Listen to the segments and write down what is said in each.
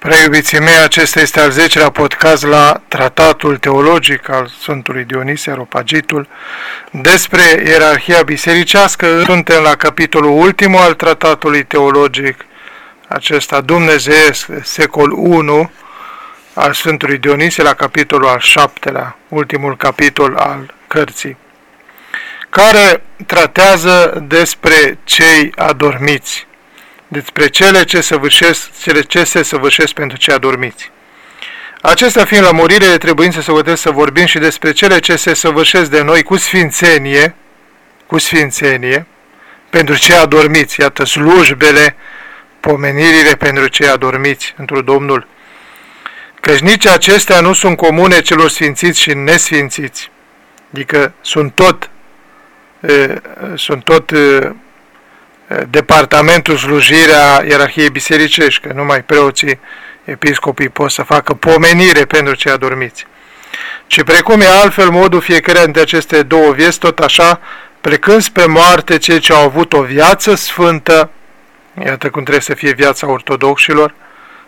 Preiubiții mei, acesta este al 10-lea podcast la tratatul teologic al Sfântului Dionisie Aropagitul despre ierarhia bisericească. Suntem la capitolul ultim al tratatului teologic, acesta dumnezeiesc, secol 1 al Sfântului Dionisie, la capitolul al 7-lea, ultimul capitol al cărții, care tratează despre cei adormiți despre cele ce, săvârșesc, cele ce se săvârșesc pentru cei adormiți. Acestea fiind lămurile, trebuie să se să vorbim și despre cele ce se săvârșesc de noi cu sfințenie, cu sfințenie, pentru cei adormiți, iată slujbele, pomenirile pentru cei adormiți într Domnul. Căci nici acestea nu sunt comune celor sfințiți și nesfințiți, adică sunt tot, e, sunt tot e, departamentul slujirea ierarhiei bisericești, că numai preoții, episcopii pot să facă pomenire pentru cei adormiți. Ci precum e altfel modul fiecare dintre aceste două vieți, tot așa, plecând spre moarte cei ce au avut o viață sfântă, iată cum trebuie să fie viața ortodoxilor,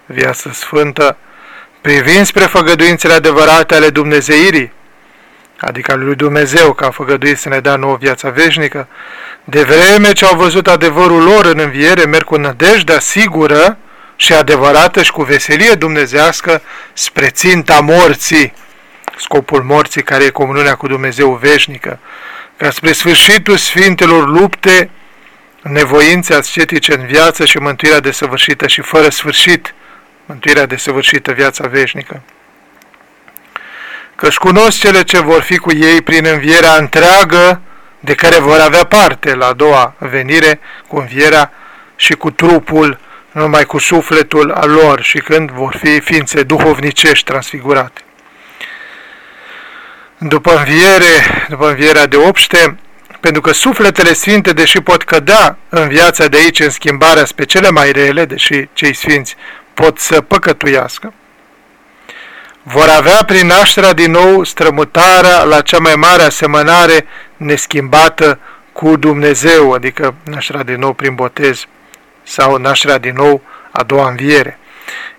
viață sfântă, privind spre făgăduințele adevărate ale Dumnezeirii, adică al lui Dumnezeu, că a făgăduit să ne dea nouă viața veșnică, de vreme ce au văzut adevărul lor în înviere, merg cu nădejdea sigură și adevărată și cu veselie dumnezească spre ținta morții, scopul morții care e comuniunea cu Dumnezeu veșnică, ca spre sfârșitul sfintelor lupte, nevoințe ascetice în viață și mântuirea desăvârșită și fără sfârșit, mântuirea desăvârșită, viața veșnică. Căci cunosc cele ce vor fi cu ei prin învierea întreagă, de care vor avea parte la a doua venire cu învierea și cu trupul, numai cu sufletul al lor și când vor fi ființe duhovnicești transfigurate. După înviere, după învierea de obște, pentru că sufletele sfinte, deși pot cădea în viața de aici în schimbarea spre cele mai rele, deși cei sfinți pot să păcătuiască, vor avea prin nașterea din nou strămutarea la cea mai mare asemănare neschimbată cu Dumnezeu, adică nașterea din nou prin botez sau nașterea din nou a doua înviere.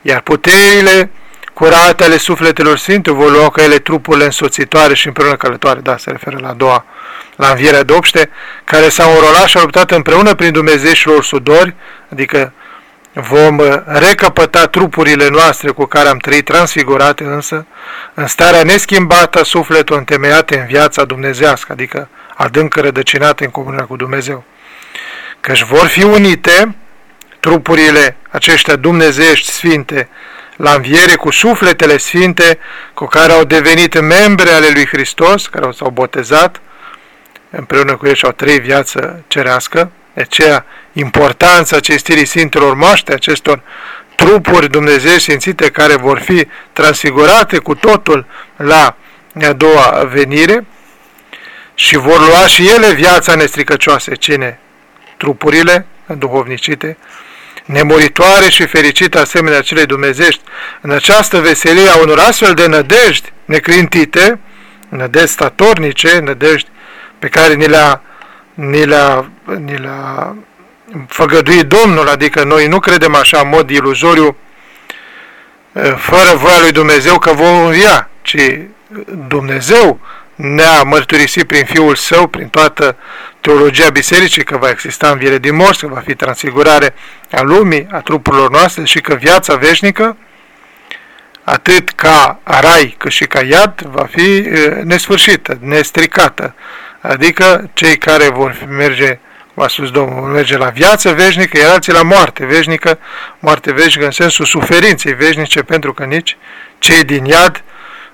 Iar puterile curate ale sufletelor sfinte vor lua ca ele trupurile însoțitoare și împreună călătoare, da, se referă la a doua, la învierea de obște, care s-au înrolat și au luptat împreună prin Dumnezeu și lor sudori, adică vom recăpăta trupurile noastre cu care am trăit transfigurate însă, în starea neschimbată sufletul întemeiat în viața dumnezească, adică adânc rădăcinate în comunia cu Dumnezeu. Căci vor fi unite trupurile aceștia dumnezeiești sfinte la înviere cu sufletele sfinte cu care au devenit membre ale lui Hristos, care s-au botezat, împreună cu ei și au trăit viață cerească, de aceea importanța cinstirii Sfintelor Moaște, acestor trupuri Dumnezeu Sfințite care vor fi transfigurate cu totul la a doua venire și vor lua și ele viața nestricăcioasă. Cine? Trupurile duhovnicite, nemuritoare și fericite asemenea celei dumnezești, în această veselie a unor astfel de nădejdi neclintite, nădejdi statornice, nădejdi pe care ni le-a ni le-a, ni le-a făgăduit Domnul, adică noi nu credem așa în mod iluzoriu, fără voia lui Dumnezeu că vom învia, ci Dumnezeu ne-a mărturisit prin Fiul Său, prin toată teologia bisericii, că va exista înviere din morți, că va fi transfigurare a lumii, a trupurilor noastre și că viața veșnică, atât ca rai cât și ca iad, va fi nesfârșită, nestricată, adică cei care vor merge, v-a spus Domnul, vor merge la viață veșnică, iar alții la moarte veșnică, moarte veșnică în sensul suferinței veșnice, pentru că nici cei din iad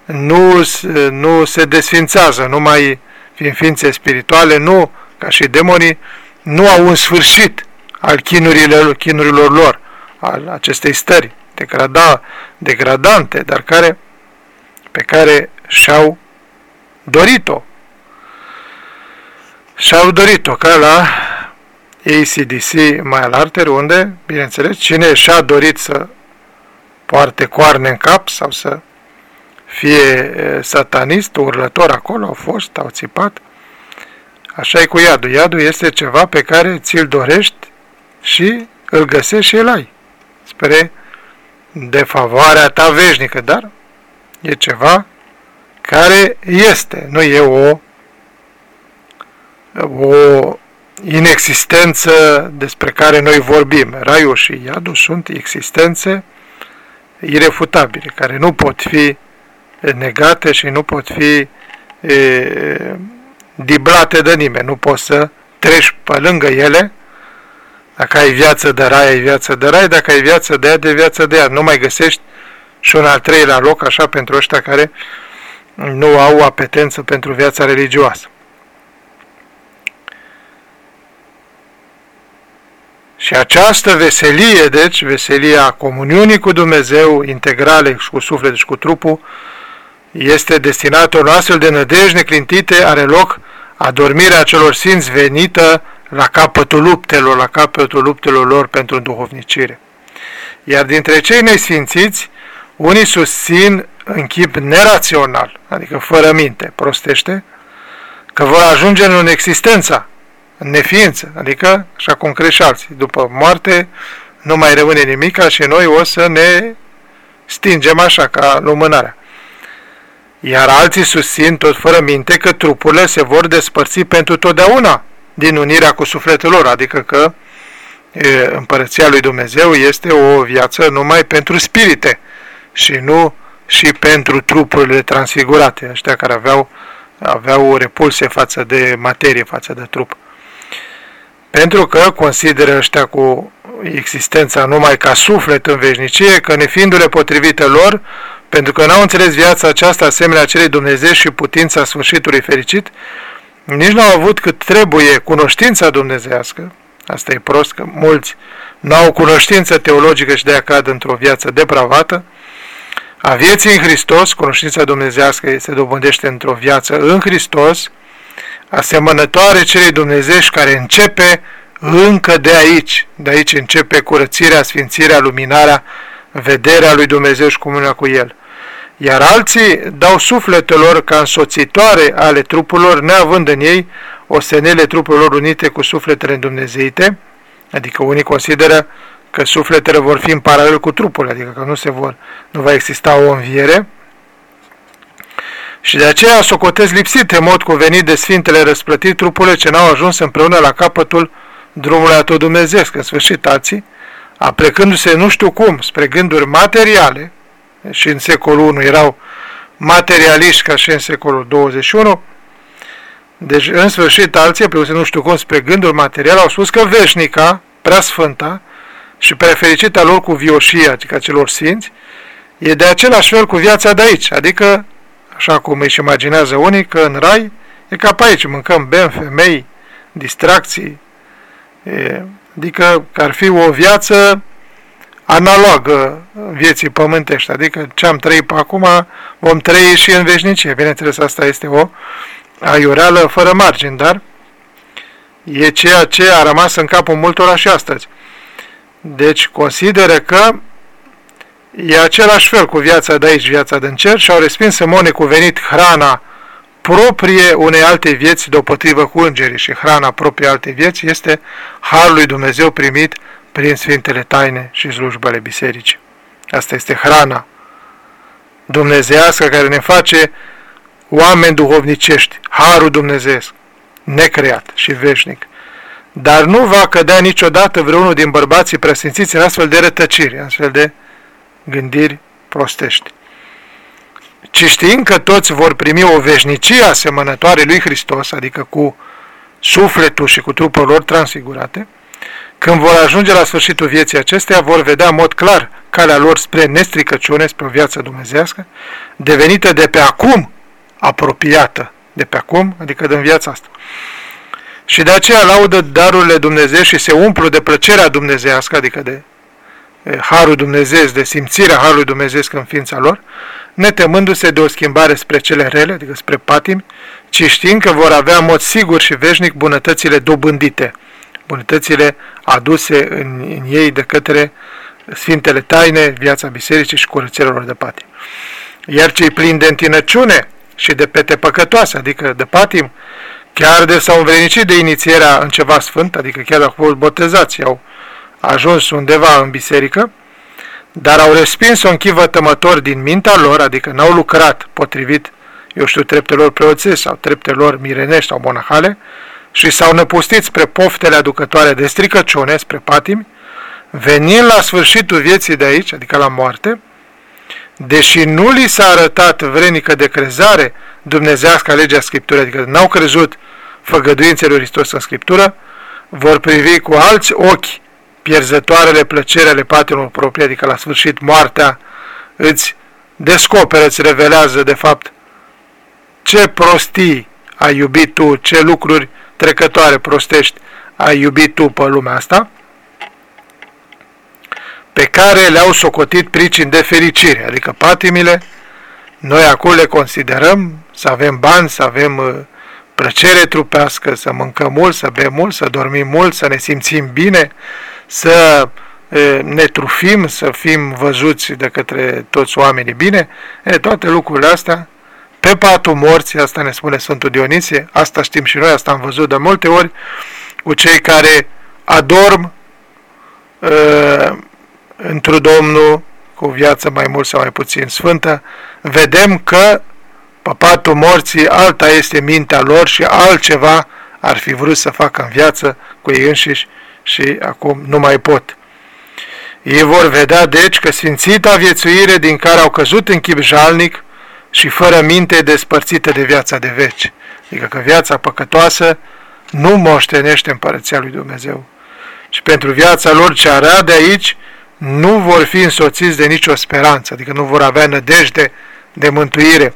nu, nu se desfințează, nu mai fiind ființe spirituale, nu, ca și demonii, nu au un sfârșit al chinurilor, chinurilor lor, al acestei stări degrada, degradante, dar care, pe care și-au dorit-o și-au dorit-o ca la ACDC mai alarter, unde, bineînțeles, cine și-a dorit să poarte coarne în cap sau să fie satanist, urlător acolo, au fost, au țipat. Așa e cu iadul. Iadul este ceva pe care ți-l dorești și îl găsești și îl ai. Spre de favoarea ta veșnică, dar e ceva care este, nu e o, o inexistență despre care noi vorbim. Raiul și iadul sunt existențe irefutabile, care nu pot fi negate și nu pot fi e, diblate de nimeni. Nu poți să treci pe lângă ele. Dacă ai viață de rai, ai viață de rai, dacă ai viață de ea, de viață de ea. Nu mai găsești și un al treilea loc, așa, pentru ăștia care nu au apetență pentru viața religioasă. Și această veselie, deci, veselia comuniunii cu Dumnezeu, integrale și cu sufletul și cu trupul, este destinată unor astfel de nădejde neclintite, are loc adormirea celor sfinți venită la capătul luptelor, la capătul luptelor lor pentru duhovnicire. Iar dintre cei nesfințiți, unii susțin în chip nerațional, adică fără minte, prostește, că vor ajunge în existența, în neființă, adică, așa cum cred și alții, după moarte nu mai rămâne nimic și noi o să ne stingem așa ca lumânarea. Iar alții susțin tot fără minte că trupurile se vor despărți pentru totdeauna din unirea cu sufletul lor, adică că e, împărăția lui Dumnezeu este o viață numai pentru spirite și nu și pentru trupurile transfigurate, ăștia care aveau, aveau o repulsie față de materie, față de trup. Pentru că consideră ăștia cu existența numai ca suflet în veșnicie, că nefiindu-le potrivite lor, pentru că n-au înțeles viața aceasta asemenea celei Dumnezeu și putința sfârșitului fericit, nici n-au avut cât trebuie cunoștința dumnezească, asta e prost că mulți n-au cunoștință teologică și de-aia cad într-o viață depravată, a vieții în Hristos, cunoștința dumnezească se dobândește într-o viață în Hristos, asemănătoare celei dumnezești care începe încă de aici. De aici începe curățirea, sfințirea, luminarea, vederea lui Dumnezeu și comunia cu El. Iar alții dau sufletelor ca însoțitoare ale trupurilor, neavând în ei ostenele trupurilor unite cu sufletele îndumnezeite, adică unii consideră că sufletele vor fi în paralel cu trupul, adică că nu se vor, nu va exista o înviere, și de aceea socotez lipsit în mod cuvenit de Sfintele răsplătit trupurile ce n-au ajuns împreună la capătul drumului a tot Dumnezeu, în sfârșit tații, aplecându-se nu știu cum, spre gânduri materiale, și în secolul I erau materialiști ca și în secolul 21, deci în sfârșit alții, pe nu știu cum, spre gânduri materiale, au spus că veșnica, prea sfânta și prefericita lor cu vioșia, adică celor sfinți, e de același fel cu viața de aici, adică așa cum își imaginează unii, că în rai e ca pe aici, mâncăm, bem, femei, distracții, e, adică că ar fi o viață analogă vieții pământești, adică ce am trăit pe acum vom trăi și în veșnicie. Bineînțeles, asta este o aiureală fără margini, dar e ceea ce a rămas în capul multora și astăzi. Deci consideră că E același fel cu viața de aici, viața din cer, și au respins în mod necuvenit hrana proprie unei alte vieți deopotrivă cu îngerii și hrana proprie alte vieți este Harul lui Dumnezeu primit prin Sfintele Taine și slujbele bisericii. Asta este hrana dumnezească care ne face oameni duhovnicești, Harul Dumnezeesc, necreat și veșnic. Dar nu va cădea niciodată vreunul din bărbații presimțiți în astfel de rătăciri, astfel de gândiri prostești. Ci știind că toți vor primi o veșnicie asemănătoare lui Hristos, adică cu sufletul și cu trupul lor transfigurate, când vor ajunge la sfârșitul vieții acesteia, vor vedea în mod clar calea lor spre nestricăciune, spre o viață dumnezească, devenită de pe acum apropiată, de pe acum, adică din viața asta. Și de aceea laudă darurile Dumnezeu și se umplu de plăcerea dumnezească, adică de Harul Dumnezeu, de simțirea Harului Dumnezeu în ființa lor, netemându-se de o schimbare spre cele rele, adică spre patimi, ci știind că vor avea în mod sigur și veșnic bunătățile dobândite, bunătățile aduse în, în ei de către Sfintele Taine, viața bisericii și curățirea lor de patimi. Iar cei plini de întinăciune și de pete păcătoase, adică de patim, chiar de s-au învrednicit de inițierea în ceva sfânt, adică chiar dacă au fost botezați, au ajuns undeva în biserică, dar au respins-o închivătămător din mintea lor, adică n-au lucrat potrivit, eu știu, treptelor preoțești sau treptelor mirenești sau monahale, și s-au năpustit spre poftele aducătoare de stricăciune, spre patimi, venind la sfârșitul vieții de aici, adică la moarte, deși nu li s-a arătat vrenică de crezare dumnezească legea Scripturii, adică n-au crezut făgăduințele lui Hristos în Scriptură, vor privi cu alți ochi pierzătoarele plăcere ale patimilor proprii, adică la sfârșit moartea îți descoperă, îți revelează de fapt ce prostii ai iubit tu, ce lucruri trecătoare prostești ai iubit tu pe lumea asta, pe care le-au socotit pricini de fericire, adică patimile, noi acum le considerăm să avem bani, să avem uh, plăcere trupească, să mâncăm mult, să bem mult, să dormim mult, să ne simțim bine, să uh, ne trufim, să fim văzuți de către toți oamenii bine, e, toate lucrurile astea, pe patul morții, asta ne spune Sfântul Dionisie, asta știm și noi, asta am văzut de multe ori, cu cei care adorm uh, într Domnul cu o viață mai mult sau mai puțin sfântă, vedem că pe patul morții alta este mintea lor și altceva ar fi vrut să facă în viață cu ei înșiși și acum nu mai pot. Ei vor vedea deci că sfințita viețuire din care au căzut în chip jalnic și fără minte despărțită de viața de veci, adică că viața păcătoasă nu moștenește împărăția lui Dumnezeu. Și pentru viața lor ce area de aici, nu vor fi însoțiți de nicio speranță, adică nu vor avea nădejde de mântuire.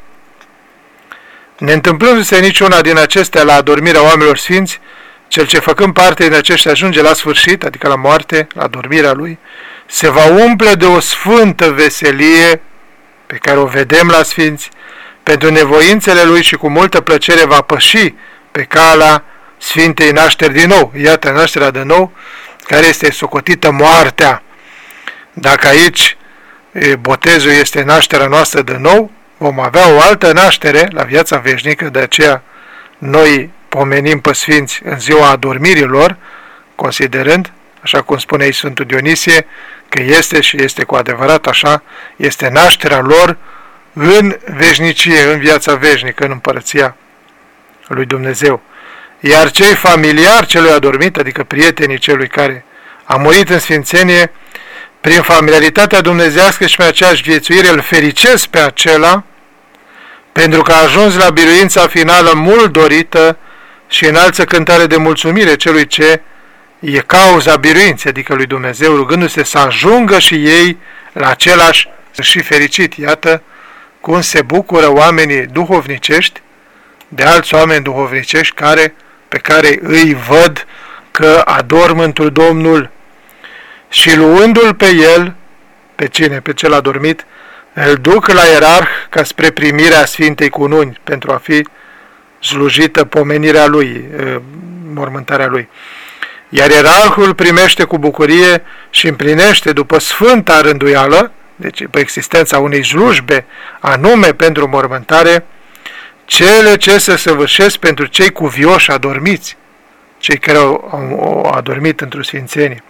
Ne întâmplându-se niciuna din acestea la adormirea oamenilor sfinți, cel ce făcând parte din aceștia ajunge la sfârșit, adică la moarte, la dormirea lui, se va umple de o sfântă veselie pe care o vedem la sfinți, pentru nevoințele lui și cu multă plăcere va păși pe calea Sfintei nașteri din nou. Iată nașterea de nou, care este socotită moartea. Dacă aici botezul este nașterea noastră de nou, vom avea o altă naștere la viața veșnică, de aceea noi pomenim pe Sfinți în ziua adormirilor, considerând, așa cum spune aici Sfântul Dionisie, că este și este cu adevărat așa, este nașterea lor în veșnicie, în viața veșnică, în împărăția lui Dumnezeu. Iar cei familiari celui adormit, adică prietenii celui care a murit în sfințenie, prin familiaritatea dumnezească și pe aceeași viețuire îl fericesc pe acela, pentru că a ajuns la biruința finală mult dorită și înalță cântare de mulțumire celui ce e cauza biruinței, adică lui Dumnezeu, rugându-se să ajungă și ei la același și fericit. Iată cum se bucură oamenii duhovnicești de alți oameni duhovnicești care, pe care îi văd că adorm într Domnul și luându-l pe el, pe cine, pe cel adormit, îl duc la ierarh ca spre primirea Sfintei Cununi pentru a fi slujită pomenirea lui, mormântarea lui. Iar ierarhul primește cu bucurie și împlinește după sfânta rânduială, deci pe existența unei slujbe anume pentru mormântare, cele ce se săvârșesc pentru cei cuvioși adormiți, cei care au, au adormit într-o sfințenie.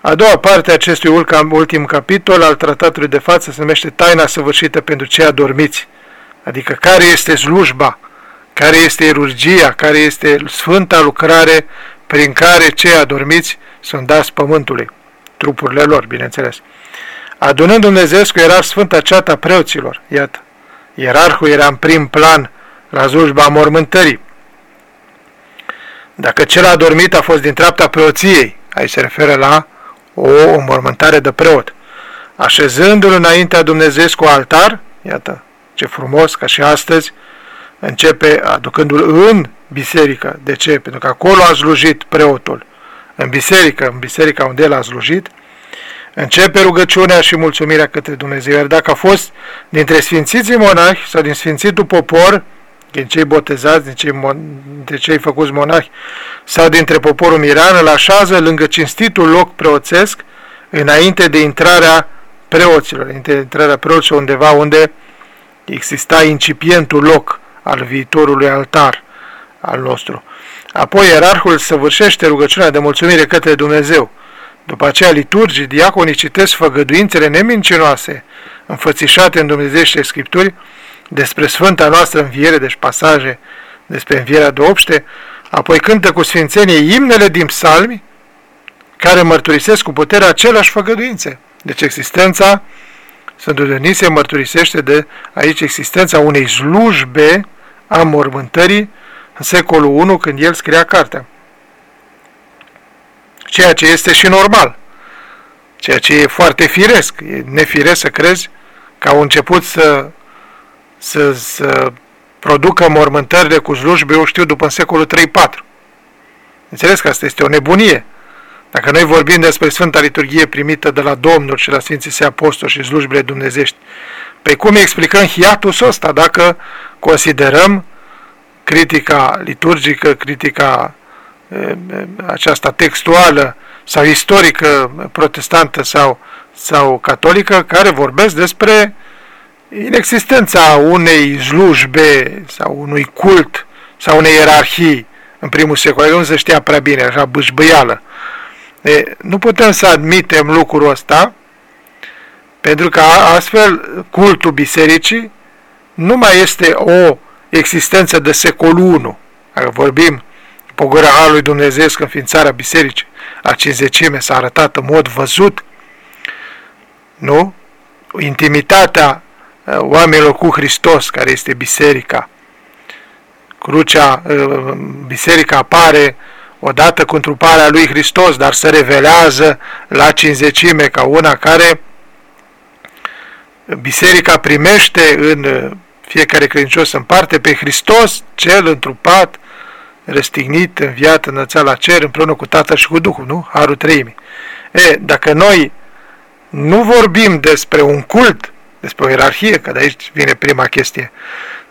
A doua parte a acestui ultim capitol al tratatului de față se numește Taina săvârșită pentru cei adormiți, adică care este slujba, care este erurgia, care este sfânta lucrare prin care cei adormiți sunt dați pământului, trupurile lor, bineînțeles. Adunând Dumnezeescu era sfânta ceata preoților, iată, ierarhul era în prim plan la slujba mormântării. Dacă cel adormit a fost din treapta preoției, aici se referă la o înmormântare de preot. Așezându-l înaintea Dumnezeescu altar, iată ce frumos, ca și astăzi, începe aducându-l în biserică. De ce? Pentru că acolo a slujit preotul. În biserică, în biserica unde el a slujit, începe rugăciunea și mulțumirea către Dumnezeu. Iar dacă a fost dintre sfințiții monahi sau din sfințitul popor, din cei botezați, din cei, dintre cei făcuți monahi, sau dintre poporul miran, îl așează lângă cinstitul loc preoțesc, înainte de intrarea preoților, înainte de intrarea preoților undeva unde exista incipientul loc al viitorului altar al nostru. Apoi ierarhul săvârșește rugăciunea de mulțumire către Dumnezeu, După aceea, liturgii, diaconii citesc făgăduințele nemincinoase, înfățișate în Dumnezeiește Scripturi, despre Sfânta noastră înviere, deci pasaje despre învierea de obște, apoi cântă cu sfințenie imnele din psalmi, care mărturisesc cu putere aceleași făgăduințe. Deci existența, Sfântul Dionisie mărturisește de aici existența unei slujbe a mormântării în secolul I, când el scria cartea. Ceea ce este și normal. Ceea ce e foarte firesc. E nefiresc să crezi că au început să, să, să producă mormântările cu slujbe, eu știu, după în secolul 3-4. Înțeles că asta este o nebunie. Dacă noi vorbim despre Sfânta Liturghie primită de la Domnul și la Sfinții Săi Apostoli și slujbele dumnezești, pe cum explicăm hiatus ăsta dacă considerăm critica liturgică, critica aceasta textuală sau istorică protestantă sau, sau catolică care vorbesc despre inexistența unei slujbe sau unui cult sau unei ierarhii în primul secol, nu se știa prea bine, așa bâșbâială. E, nu putem să admitem lucrul ăsta, pentru că astfel cultul bisericii nu mai este o existență de secolul I. Dacă vorbim după gura lui Dumnezeu în ființarea bisericii, a cinzecime s-a arătat în mod văzut, nu? Intimitatea uh, oamenilor cu Hristos, care este biserica. Crucea, uh, biserica apare odată cu întruparea lui Hristos, dar se revelează la cinzecime ca una care biserica primește în uh, fiecare credincios în parte pe Hristos, cel întrupat, răstignit, înviat, înălțat la cer, împreună cu Tatăl și cu Duhul, nu? Harul Treimii. E, dacă noi nu vorbim despre un cult, despre o ierarhie, că de aici vine prima chestie,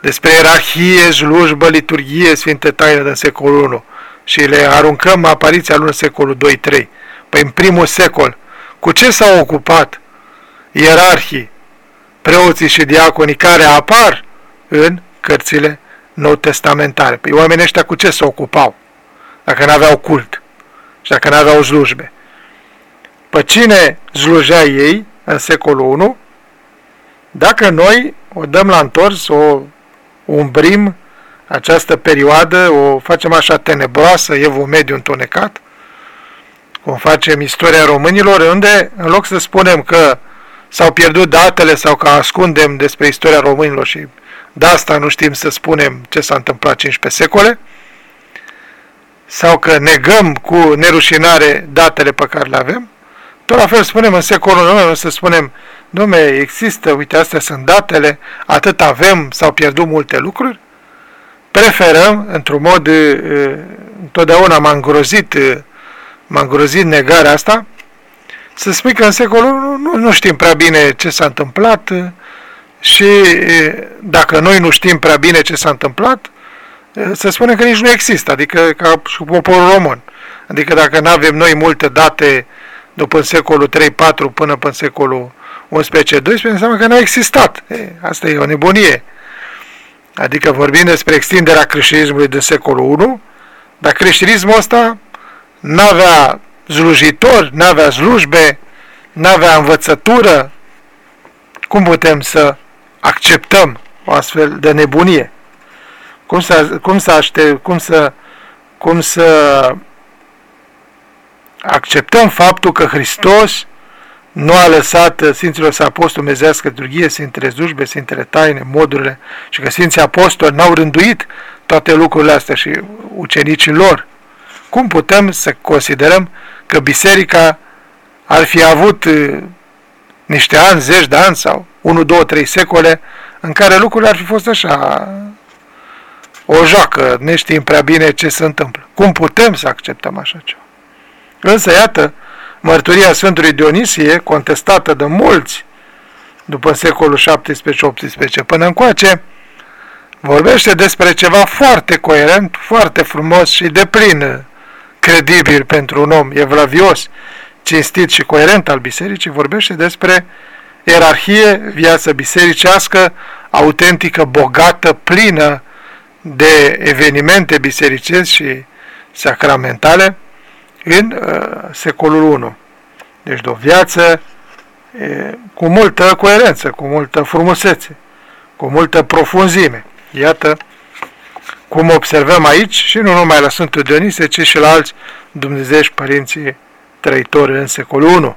despre ierarhie, slujbă, liturghie, Sfinte Taină din secolul I și le aruncăm apariția lui în secolul 2-3. Păi în primul secol, cu ce s-au ocupat ierarhii, preoții și diaconii care apar în cărțile nou testamentare. Păi oamenii ăștia cu ce se ocupau? Dacă nu aveau cult și dacă nu aveau slujbe. Pe cine slujea ei în secolul I? Dacă noi o dăm la întors, o umbrim această perioadă, o facem așa tenebroasă, evul mediu întunecat, cum facem istoria românilor, unde în loc să spunem că s-au pierdut datele sau că ascundem despre istoria românilor și de asta nu știm să spunem ce s-a întâmplat 15 secole, sau că negăm cu nerușinare datele pe care le avem, tot la fel spunem în secolul IX, să spunem, nume, există, uite, astea sunt datele, atât avem, s-au pierdut multe lucruri, preferăm, într-un mod, întotdeauna m-a îngrozit, m-a îngrozit negarea asta, să spui că în secolul nu, nu știm prea bine ce s-a întâmplat, și dacă noi nu știm prea bine ce s-a întâmplat, se spune că nici nu există, adică ca și poporul român. Adică dacă nu avem noi multe date după în secolul 3-4 până în secolul 11-12, înseamnă că nu a existat. E, asta e o nebunie. Adică vorbim despre extinderea creștinismului din secolul 1, dar creștinismul ăsta n-avea slujitori, n-avea slujbe, n-avea învățătură. Cum putem să acceptăm o astfel de nebunie? Cum să, cum să, aște, cum să, cum să acceptăm faptul că Hristos nu a lăsat Sfinților să apostoli Dumnezească liturghie, Sfintele Zujbe, Sfintele Taine, modurile și că Sfinții Apostoli n-au rânduit toate lucrurile astea și ucenicii lor. Cum putem să considerăm că biserica ar fi avut niște ani, zeci de ani sau 1, 2, 3 secole în care lucrurile ar fi fost așa o joacă, ne știm prea bine ce se întâmplă. Cum putem să acceptăm așa ceva? Însă, iată, mărturia Sfântului Dionisie, contestată de mulți după secolul 17-18 până încoace, vorbește despre ceva foarte coerent, foarte frumos și de plin credibil pentru un om evlavios, cinstit și coerent al bisericii, vorbește despre ierarhie, viață bisericească, autentică, bogată, plină de evenimente bisericești și sacramentale în uh, secolul I. Deci de o viață e, cu multă coerență, cu multă frumusețe, cu multă profunzime. Iată cum observăm aici și nu numai la Sfântul Dionise, ci și la alți dumnezeiești părinții trăitori în secolul I.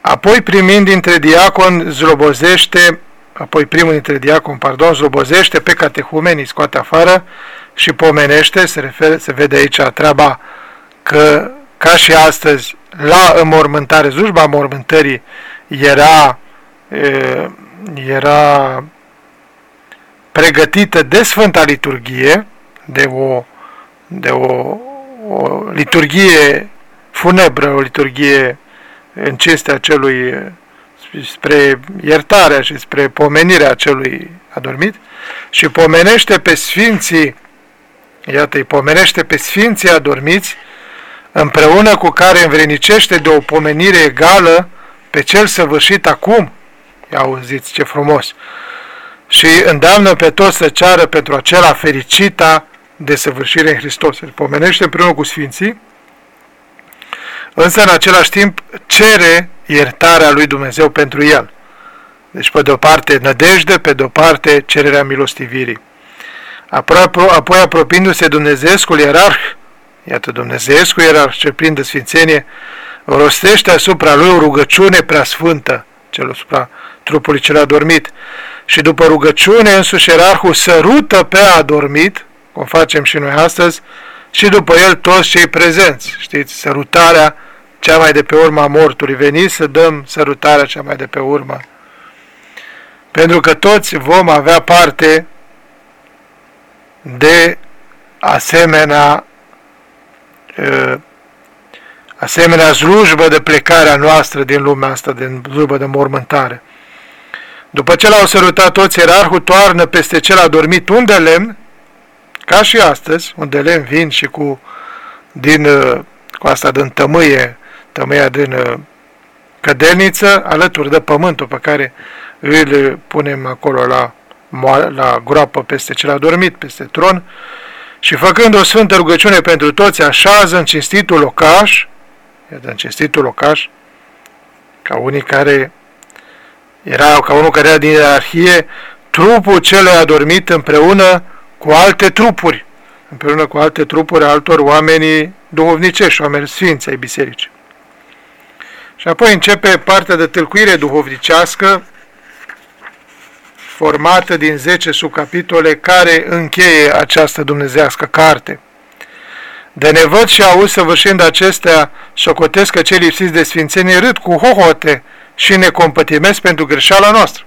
Apoi primind dintre diacon zlobozește, apoi primul dintre diacon, pardon, zlobozește pe catehumenii, scoate afară și pomenește, se, refer, se vede aici treaba că ca și astăzi la înmormântare, zujba mormântării era, era pregătită de Sfânta Liturghie, de o, de o, o liturghie funebră, o liturghie în cinstea celui spre iertarea și spre pomenirea celui adormit și pomenește pe sfinții, iată, îi pomenește pe sfinții adormiți împreună cu care învrenicește de o pomenire egală pe cel săvârșit acum. Ia auziți ce frumos! Și îndeamnă pe toți să ceară pentru acela fericita de săvârșire în Hristos. Îl pomenește împreună cu Sfinții, însă în același timp cere iertarea lui Dumnezeu pentru el. Deci pe de o parte nădejde, pe de o parte cererea milostivirii. Apoi, apoi apropiindu-se Dumnezeescul ierarh, Iată Dumnezeescu era ce plin de sfințenie, rostește asupra lui o rugăciune preasfântă, cel asupra trupului cel adormit. Și după rugăciune însuși erarhul sărută pe adormit, cum facem și noi astăzi, și după el toți cei prezenți. Știți, sărutarea cea mai de pe urma mortului. Veniți să dăm sărutarea cea mai de pe urmă. Pentru că toți vom avea parte de asemenea asemenea slujbă de plecarea noastră din lumea asta, din slujbă de mormântare. După ce l-au sărutat toți, erarhul toarnă peste cel adormit un de lemn, ca și astăzi, un de lemn vin și cu, din, cu asta din tămâie, tămâia din cădelniță, alături de pământul pe care îl punem acolo la, la groapă peste cel adormit, peste tron, și făcând o sfântă rugăciune pentru toți, așează în cinstitul locaș, iată, în cinstitul locaș, ca unii care erau, ca unul care era din ierarhie, trupul celui adormit împreună cu alte trupuri, împreună cu alte trupuri altor oameni duhovnicești, oameni sfinți ai bisericii. Și apoi începe partea de tâlcuire duhovnicească, formată din 10 subcapitole care încheie această dumnezească carte. De nevăd și auz săvârșind acestea, socotesc că cei lipsiți de sfințenie râd cu hohote și ne compătimesc pentru greșeala noastră.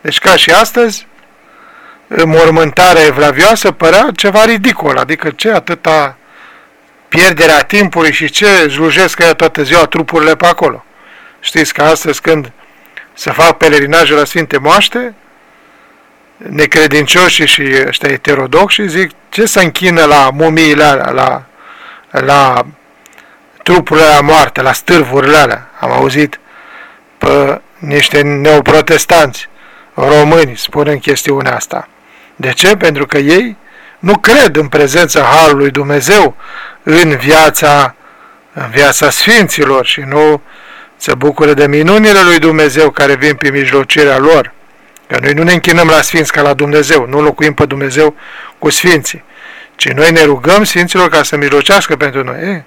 Deci ca și astăzi, mormântarea evlavioasă părea ceva ridicol, adică ce atâta pierderea timpului și ce slujesc ea toată ziua trupurile pe acolo. Știți că astăzi când se fac pelerinaje la Sfinte Moaște, necredincioși și ăștia heterodoxi zic ce să închină la mumiile alea, la, la trupurile alea moarte, la stârvurile alea. Am auzit pe niște neoprotestanți români spunând chestiunea asta. De ce? Pentru că ei nu cred în prezența Harului Dumnezeu în viața, în viața Sfinților și nu se bucură de minunile lui Dumnezeu care vin pe mijlocirea lor. Că noi nu ne închinăm la Sfinți ca la Dumnezeu, nu locuim pe Dumnezeu cu Sfinții, ci noi ne rugăm Sfinților ca să mijlocească pentru noi. E?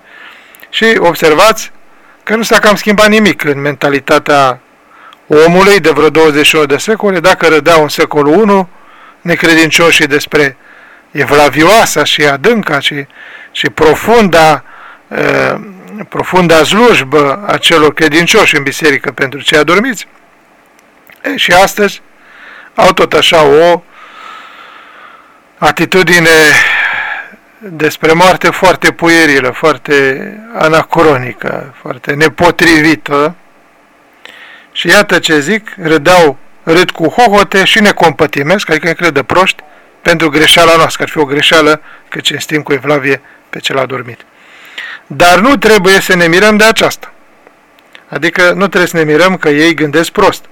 Și observați că nu s-a cam schimbat nimic în mentalitatea omului de vreo 21 de secole, dacă rădeau în secolul 1 necredincioșii despre evlavioasa și adânca și, și profunda, uh, profunda slujbă a celor credincioși în biserică pentru cei adormiți. E, și astăzi au tot așa o atitudine despre moarte foarte puierilă, foarte anacronică, foarte nepotrivită. Și iată ce zic, râdeau, râd cu hohote și ne compătimesc, adică ne credă proști, pentru greșeala noastră, ar fi o greșeală că cinstim cu evlavie pe cel adormit. Dar nu trebuie să ne mirăm de aceasta. Adică nu trebuie să ne mirăm că ei gândesc prost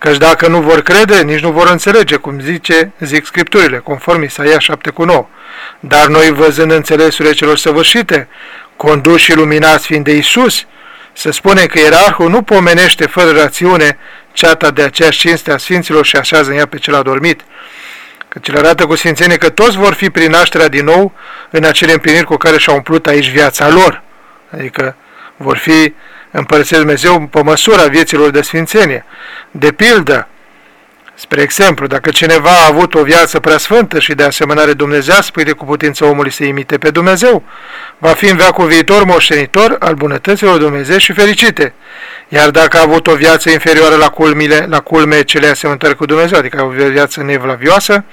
Căci dacă nu vor crede, nici nu vor înțelege, cum zice, zic Scripturile, conform Isaia 7 cu 9. Dar noi văzând înțelesurile celor săvârșite, conduși și luminați fiind de Isus, se spune că ierarhul nu pomenește fără rațiune ceata de aceeași cinste a Sfinților și așează în ea pe cel adormit, că cel arată cu sfințenie că toți vor fi prin nașterea din nou în acele împliniri cu care și-au umplut aici viața lor. Adică vor fi împărățit Dumnezeu pe măsura vieților de sfințenie. De pildă, Spre exemplu, dacă cineva a avut o viață prea sfântă și de asemănare dumnezească, păi de cu putință omului să imite pe Dumnezeu, va fi în veacul viitor moștenitor al bunătăților Dumnezeu și fericite. Iar dacă a avut o viață inferioară la, culmile, la culme cele asemănătoare cu Dumnezeu, adică o viață nevlavioasă,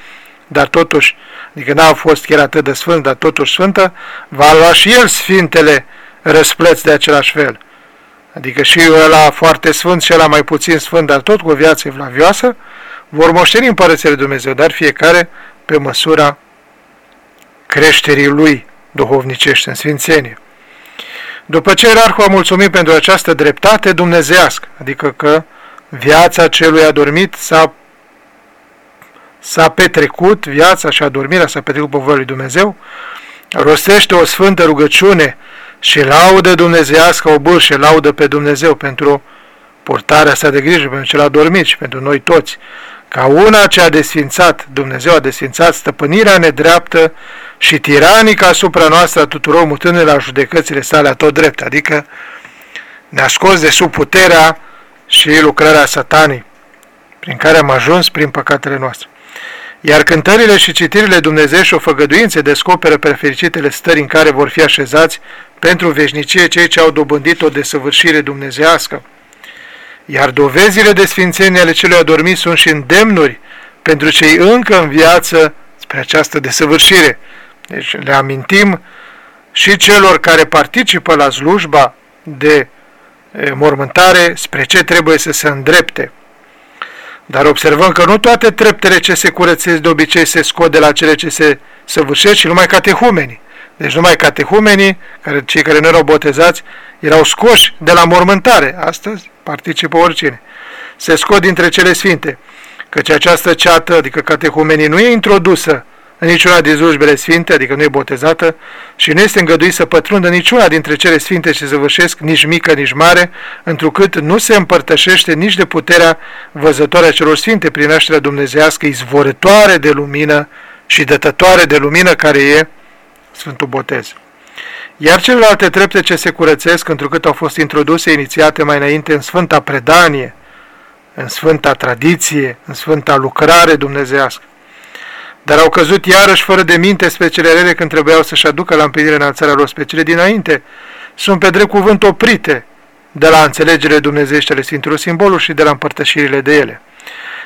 dar totuși, adică n-a fost chiar atât de sfânt, dar totuși sfântă, va lua și el sfintele răsplăți de același fel. Adică și ăla foarte sfânt și ăla mai puțin sfânt, dar tot cu o viață evlavioasă, vor moșteni împărățile Dumnezeu, dar fiecare pe măsura creșterii lui duhovnicește în sfințenie. După ce ierarhul a mulțumit pentru această dreptate dumnezească, adică că viața celui adormit s-a s-a petrecut, viața și adormirea s-a petrecut pe lui Dumnezeu, rostește o sfântă rugăciune și laudă dumnezească o bârșe, laudă pe Dumnezeu pentru portarea sa de grijă, pentru cel adormit și pentru noi toți, ca una ce a desfințat, Dumnezeu a desfințat stăpânirea nedreaptă și tiranică asupra noastră a tuturor mutându la judecățile sale a tot drept, adică ne-a scos de sub puterea și lucrarea satanii, prin care am ajuns prin păcatele noastre. Iar cântările și citirile Dumnezeu și o făgăduințe descoperă pe fericitele stări în care vor fi așezați pentru veșnicie cei ce au dobândit o desăvârșire dumnezească. Iar dovezile de sfințenie ale celui adormit sunt și îndemnuri pentru cei încă în viață spre această desăvârșire. Deci le amintim și celor care participă la slujba de mormântare spre ce trebuie să se îndrepte. Dar observăm că nu toate treptele ce se curățesc de obicei se scot de la cele ce se săvârșesc, ci numai catehumenii. Deci numai catehumenii, care, cei care nu erau botezați, erau scoși de la mormântare. Astăzi participă oricine. Se scot dintre cele sfinte, căci această ceată, adică catehumenii, nu e introdusă în niciuna din slujbele sfinte, adică nu e botezată, și nu este îngăduit să pătrundă niciuna dintre cele sfinte și zăvârșesc, nici mică, nici mare, întrucât nu se împărtășește nici de puterea văzătoare a celor sfinte prin nașterea dumnezească, izvorătoare de lumină și dătătoare de lumină care e Sfântul Botez. Iar celelalte trepte ce se curățesc, întrucât au fost introduse, inițiate mai înainte în Sfânta Predanie, în Sfânta Tradiție, în Sfânta Lucrare Dumnezească, dar au căzut iarăși fără de minte spre cele rele când trebuiau să-și aducă la împlinire înălțarea lor spre cele dinainte, sunt pe drept cuvânt oprite de la înțelegere dumnezeiește ale Sfintelor Simboluri și de la împărtășirile de ele.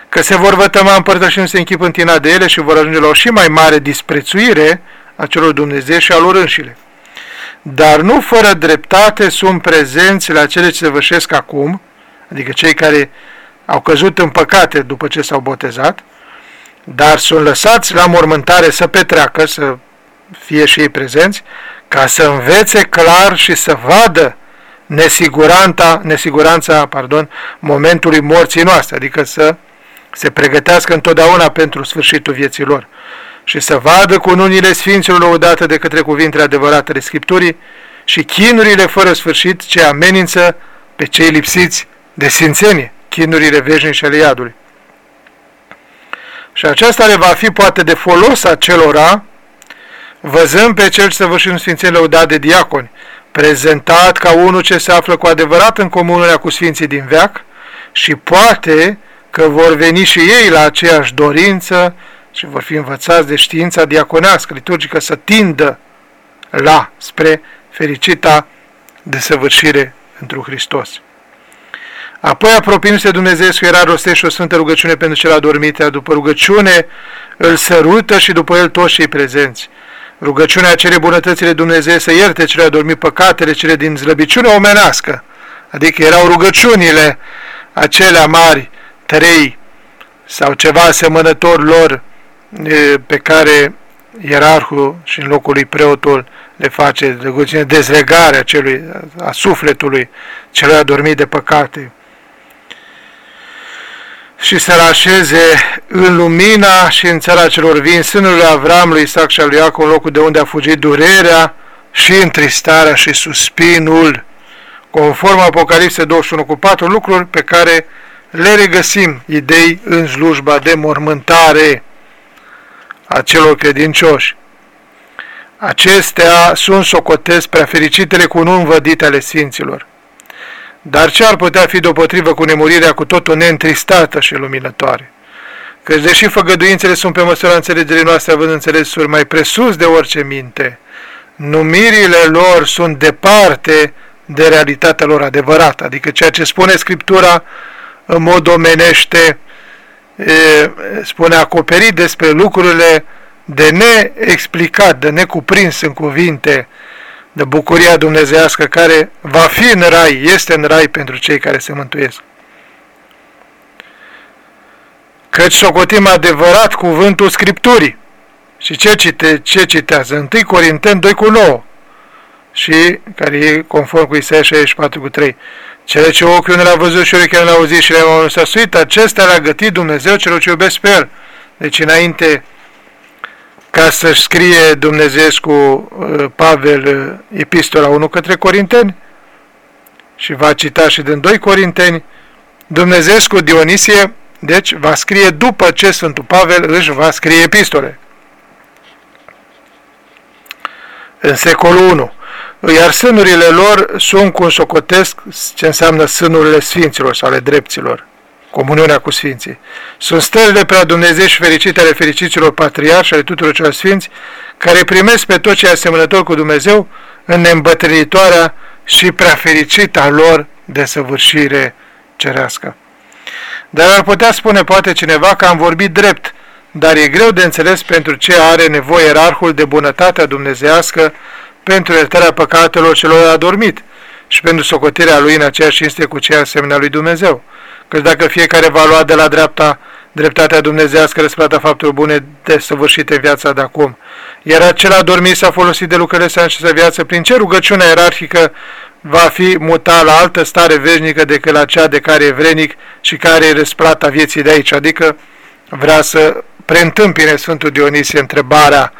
Că se vor vătăma împărtășindu-se în chip întinat de ele și vor ajunge la o și mai mare disprețuire a celor Dumnezeu și a lor înșile. Dar nu fără dreptate sunt prezenți la cele ce se vășesc acum, adică cei care au căzut în păcate după ce s-au botezat, dar sunt lăsați la mormântare să petreacă, să fie și ei prezenți, ca să învețe clar și să vadă nesiguranța, nesiguranța pardon, momentului morții noastre, adică să se pregătească întotdeauna pentru sfârșitul vieții lor și să vadă cu unile Sfinților lăudate de către cuvintele adevărate ale Scripturii și chinurile fără sfârșit ce amenință pe cei lipsiți de sfințenie, chinurile veșnice ale iadului. Și aceasta le va fi poate de folos acelora, văzând pe cel ce săvârșit în sfințenie lăudat de diaconi, prezentat ca unul ce se află cu adevărat în comunurea cu sfinții din veac și poate că vor veni și ei la aceeași dorință și vor fi învățați de știința diaconească, liturgică, să tindă la, spre fericita desăvârșire pentru Hristos. Apoi, apropiindu-se de Dumnezeu, era rostește o sfântă rugăciune pentru cel adormit, iar după rugăciune îl sărută și după el toți cei prezenți. Rugăciunea cere bunătățile Dumnezeu să ierte cele adormit păcatele, cele din zlăbiciune omenească, adică erau rugăciunile acelea mari, trei sau ceva asemănător lor, pe care ierarhul și în locul lui preotul le face rugăciune dezlegarea celui, a sufletului celui adormit de păcate. și să-l așeze în lumina și în țara celor vin sânul lui Avram, lui Isaac și al lui Iacov, locul de unde a fugit durerea și întristarea și suspinul, conform Apocalipse 21 cu patru lucruri pe care le regăsim idei în slujba de mormântare a celor credincioși. Acestea sunt socotesc prea fericitele cu nu învădite ale Sfinților. Dar ce ar putea fi deopotrivă cu nemurirea cu totul neîntristată și luminătoare? Căci deși făgăduințele sunt pe măsura înțelegerii noastre având înțelesuri mai presus de orice minte, numirile lor sunt departe de realitatea lor adevărată, adică ceea ce spune Scriptura în mod omenește, spune acoperit despre lucrurile de neexplicat, de necuprins în cuvinte, de bucuria dumnezească care va fi în rai, este în rai pentru cei care se mântuiesc. Căci socotim adevărat cuvântul Scripturii. Și ce, cite, ce citează? 1 Corinteni 2 cu 9 și care e conform cu Isaia 64 cu 3. Cele ce ochiul nu le-a văzut și urechea nu le-a auzit și le-a săsuit, acestea le-a gătit Dumnezeu celor ce iubesc pe El. Deci înainte ca să-și scrie Dumnezeescu uh, Pavel uh, epistola 1 către Corinteni și va cita și din 2 Corinteni, Dumnezeescu Dionisie, deci va scrie după ce Sfântul Pavel își va scrie epistole. În secolul 1 iar sânurile lor sunt cum socotesc ce înseamnă sânurile sfinților sau ale drepților, comuniunea cu sfinții. Sunt stările prea Dumnezeu și fericite ale fericiților patriarhi și ale tuturor celor sfinți, care primesc pe tot ce e asemănător cu Dumnezeu în neîmbătrânitoarea și prea fericita lor de săvârșire cerească. Dar ar putea spune poate cineva că am vorbit drept, dar e greu de înțeles pentru ce are nevoie ierarhul de bunătatea dumnezească pentru iertarea păcatelor celor adormit și pentru socotirea lui în aceeași cinste cu cea asemenea lui Dumnezeu. Căci dacă fiecare va lua de la dreapta dreptatea dumnezească răsplata fapturi bune desăvârșite în viața de acum, iar acela dormit s-a folosit de lucrurile sale și viață, prin ce rugăciunea ierarhică va fi mutat la altă stare veșnică decât la cea de care e vrenic și care e răsplata vieții de aici, adică vrea să preîntâmpine Sfântul Dionisie întrebarea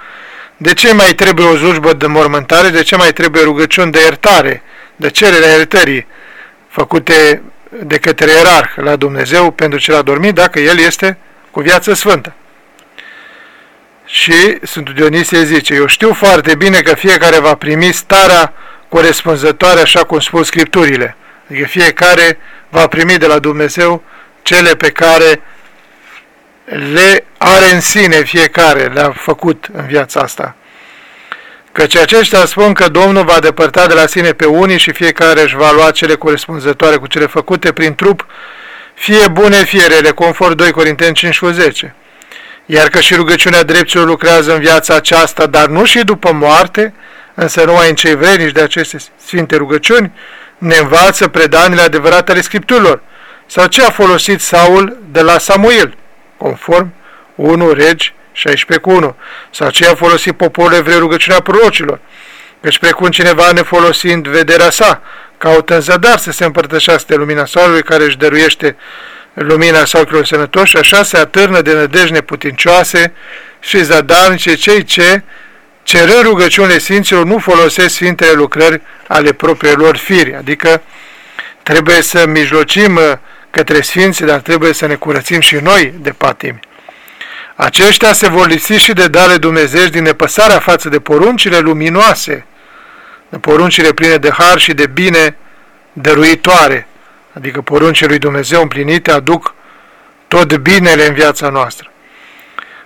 de ce mai trebuie o slujbă de mormântare? De ce mai trebuie rugăciuni de iertare, de cererea iertării făcute de către ierarh la Dumnezeu pentru cel adormit, dacă el este cu viață sfântă? Și Sfântul Dionisie zice, eu știu foarte bine că fiecare va primi starea corespunzătoare așa cum spun Scripturile. Adică fiecare va primi de la Dumnezeu cele pe care le are în sine fiecare, le-a făcut în viața asta. Căci aceștia spun că Domnul va depărta de la sine pe unii și fiecare își va lua cele corespunzătoare cu cele făcute prin trup, fie bune, fie rele, conform 2 Corinteni 5 cu 10. Iar că și rugăciunea dreptilor lucrează în viața aceasta, dar nu și după moarte, însă numai în cei vrenici de aceste sfinte rugăciuni, ne învață predanile adevărate ale Scripturilor. Sau ce a folosit Saul de la Samuel? Conform 1 Regi 16 cu 1, sau ce a folosit poporul evreu rugăciunea prorocilor, căci precum cineva nefolosind vederea sa, caută în zadar să se împărtășească de lumina soarelui care își dăruiește lumina sau ochilor sănătoși, așa se atârnă de nădejde neputincioase și zadarnice cei ce, cerând rugăciunile Sfinților, nu folosesc Sfintele lucrări ale propriilor firi, adică trebuie să mijlocim către Sfinții, dar trebuie să ne curățim și noi de patimi. Aceștia se vor lipsi și de dale Dumnezeu din nepăsarea față de poruncile luminoase, de poruncile pline de har și de bine dăruitoare, adică poruncile lui Dumnezeu împlinite aduc tot binele în viața noastră.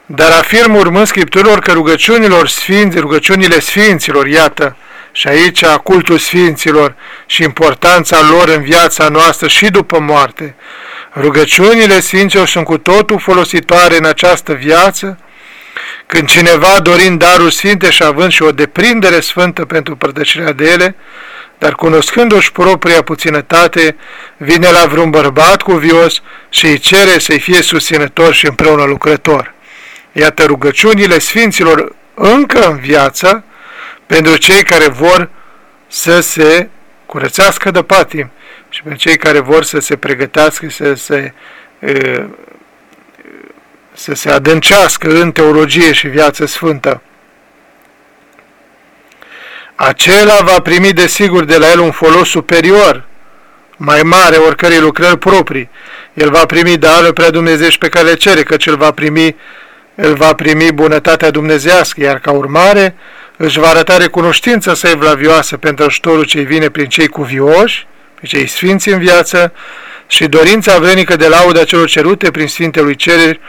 Dar afirm urmând Scripturilor că rugăciunilor sfinți, rugăciunile sfinților, iată, și aici cultul sfinților și importanța lor în viața noastră și după moarte. Rugăciunile sfinților sunt cu totul folositoare în această viață, când cineva dorind darul sfinte și având și o deprindere sfântă pentru părtășirea de ele, dar cunoscându-și propria puținătate, vine la vreun bărbat cuvios și îi cere să-i fie susținător și împreună lucrător. Iată rugăciunile sfinților încă în viață, pentru cei care vor să se curățească de patim și pentru cei care vor să se pregătească, să se să se adâncească în teologie și viață sfântă. Acela va primi desigur de la el un folos superior, mai mare oricărei lucrări proprii. El va primi darul prea dumnezești pe care le cere, căci el va primi, el va primi bunătatea dumnezească, iar ca urmare își va arăta recunoștința sa evlavioasă pentru ajutorul ce vine prin cei cuvioși, pe cei sfinți în viață, și dorința vrenică de lauda celor cerute prin Sfintelui Cereri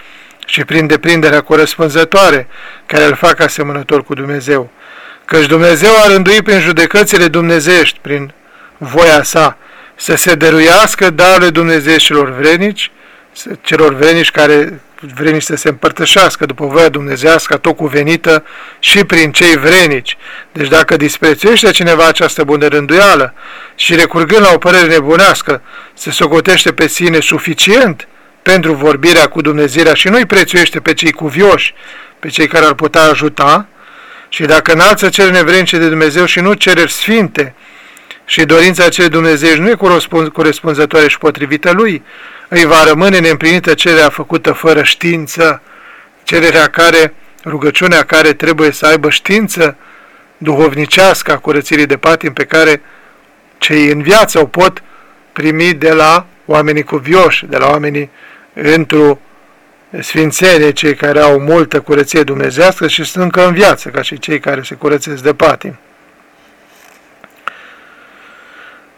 și prin deprinderea corespunzătoare care îl fac asemănător cu Dumnezeu. Căci Dumnezeu a rânduit prin judecățile dumnezești, prin voia sa, să se dăruiască darurile dumnezeștilor vrenici, celor vrenici care vrenici să se împărtășească după voia dumnezească tot cuvenită și prin cei vrenici. Deci dacă disprețuiește cineva această bună rânduială și recurgând la o părere nebunească, se socotește pe sine suficient pentru vorbirea cu Dumnezeirea și nu-i prețuiește pe cei cuvioși, pe cei care ar putea ajuta, și dacă înalță cele nevrenice de Dumnezeu și nu cereri sfinte, și dorința celui Dumnezeu nu e corespunzătoare și potrivită lui, îi va rămâne neîmplinită cererea făcută fără știință, cererea care, rugăciunea care trebuie să aibă știință duhovnicească a curățirii de patim pe care cei în viață o pot primi de la oamenii cuvioși, de la oamenii într-o sfințenie, cei care au multă curăție dumnezească și sunt încă în viață, ca și cei care se curățesc de patim.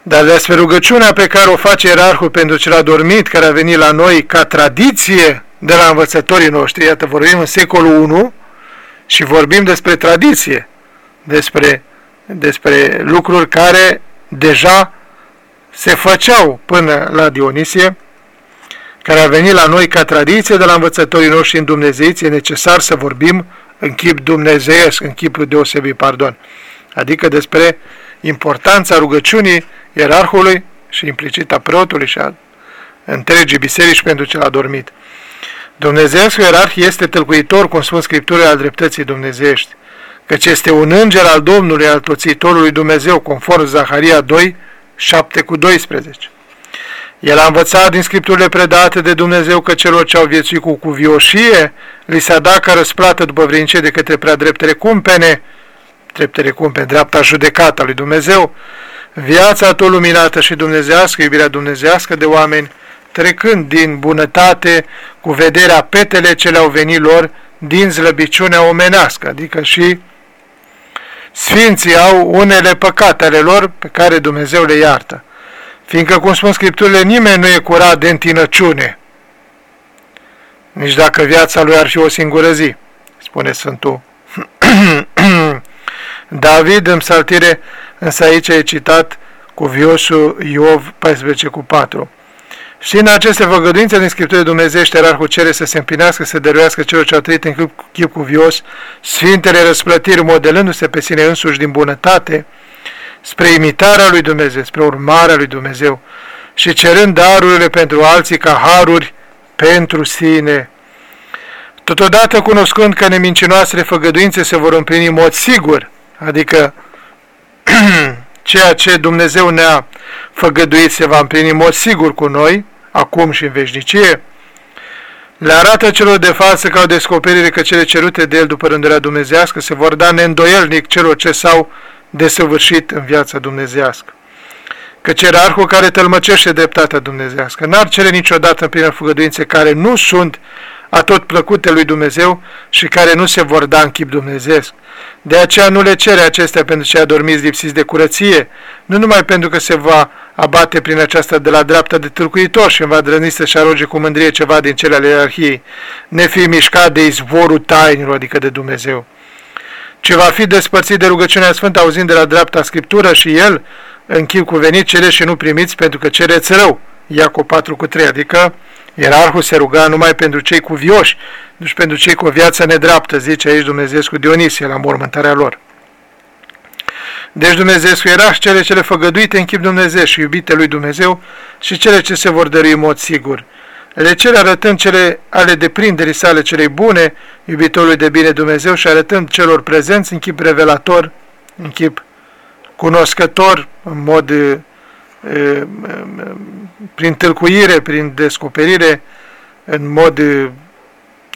Dar despre rugăciunea pe care o face ierarhul pentru cel adormit, care a venit la noi ca tradiție de la învățătorii noștri, iată, vorbim în secolul I și vorbim despre tradiție, despre, despre lucruri care deja se făceau până la Dionisie, care a venit la noi ca tradiție de la învățătorii noștri în Dumnezeiți, e necesar să vorbim în chip dumnezeiesc, în chipul deosebit, pardon, adică despre importanța rugăciunii ierarhului și implicit a preotului și a întregii biserici pentru cel adormit. Dumnezeescul ierarh este tălcuitor, cum spun Scripturile, al dreptății dumnezeiești, căci este un înger al Domnului, al toțitorului Dumnezeu, conform Zaharia 2, 7 cu 12. El a învățat din Scripturile predate de Dumnezeu că celor ce au viețuit cu cuvioșie li s-a dat ca răsplată după vrednicie de către prea dreptele cumpene, dreptele cumpene, dreapta judecată a lui Dumnezeu, viața tot luminată și dumnezească, iubirea dumnezească de oameni, trecând din bunătate cu vederea petele ce le-au venit lor din zlăbiciunea omenească, adică și sfinții au unele păcate ale lor pe care Dumnezeu le iartă. Fiindcă, cum spun Scripturile, nimeni nu e curat de întinăciune, nici dacă viața lui ar fi o singură zi, spune Sfântul David în saltire însă aici e citat cu viosul Iov 14 cu 4. Și în aceste făgăduințe din Scripturii Dumnezeiești, erarhul cere să se împinească, să dăruiască celor ce au trăit în chip, chip cuvios, sfintele răsplătiri, modelându-se pe sine însuși din bunătate, spre imitarea lui Dumnezeu, spre urmarea lui Dumnezeu și cerând darurile pentru alții ca haruri pentru sine. Totodată cunoscând că nemincinoasele făgăduințe se vor împlini în mod sigur, adică ceea ce Dumnezeu ne-a făgăduit se va împlini în mod sigur cu noi, acum și în veșnicie, le arată celor de față ca o descoperire că cele cerute de el după rândurea dumnezească se vor da neîndoielnic celor ce s-au desăvârșit în viața dumnezească. Că cerarhul care tălmăcește dreptatea dumnezească n-ar cere niciodată în făgăduințe care nu sunt atot plăcute lui Dumnezeu și care nu se vor da în chip dumnezeesc. De aceea nu le cere acestea pentru cei adormiți lipsiți de curăție, nu numai pentru că se va abate prin aceasta de la dreapta de tâlcuitor și va drăni să-și aroge cu mândrie ceva din cele ale ierarhiei, ne fi mișcat de izvorul tainilor, adică de Dumnezeu. Ce va fi despărțit de rugăciunea Sfântă auzind de la dreapta Scriptură și el, în chip cuvenit, cere și nu primiți pentru că cereți rău. Iacob 4 cu 3, adică Ierarhul se ruga numai pentru cei cuvioși, nu și pentru cei cu o viață nedreaptă, zice aici Dumnezeu cu Dionisie la mormântarea lor. Deci Dumnezeu era cele cele făgăduite în chip Dumnezeu și iubite lui Dumnezeu și cele ce se vor dărui în mod sigur. Le cele arătând cele ale deprinderii sale celei bune, iubitorului de bine Dumnezeu și arătând celor prezenți în chip revelator, în chip cunoscător, în mod prin tâlcuire, prin descoperire, în mod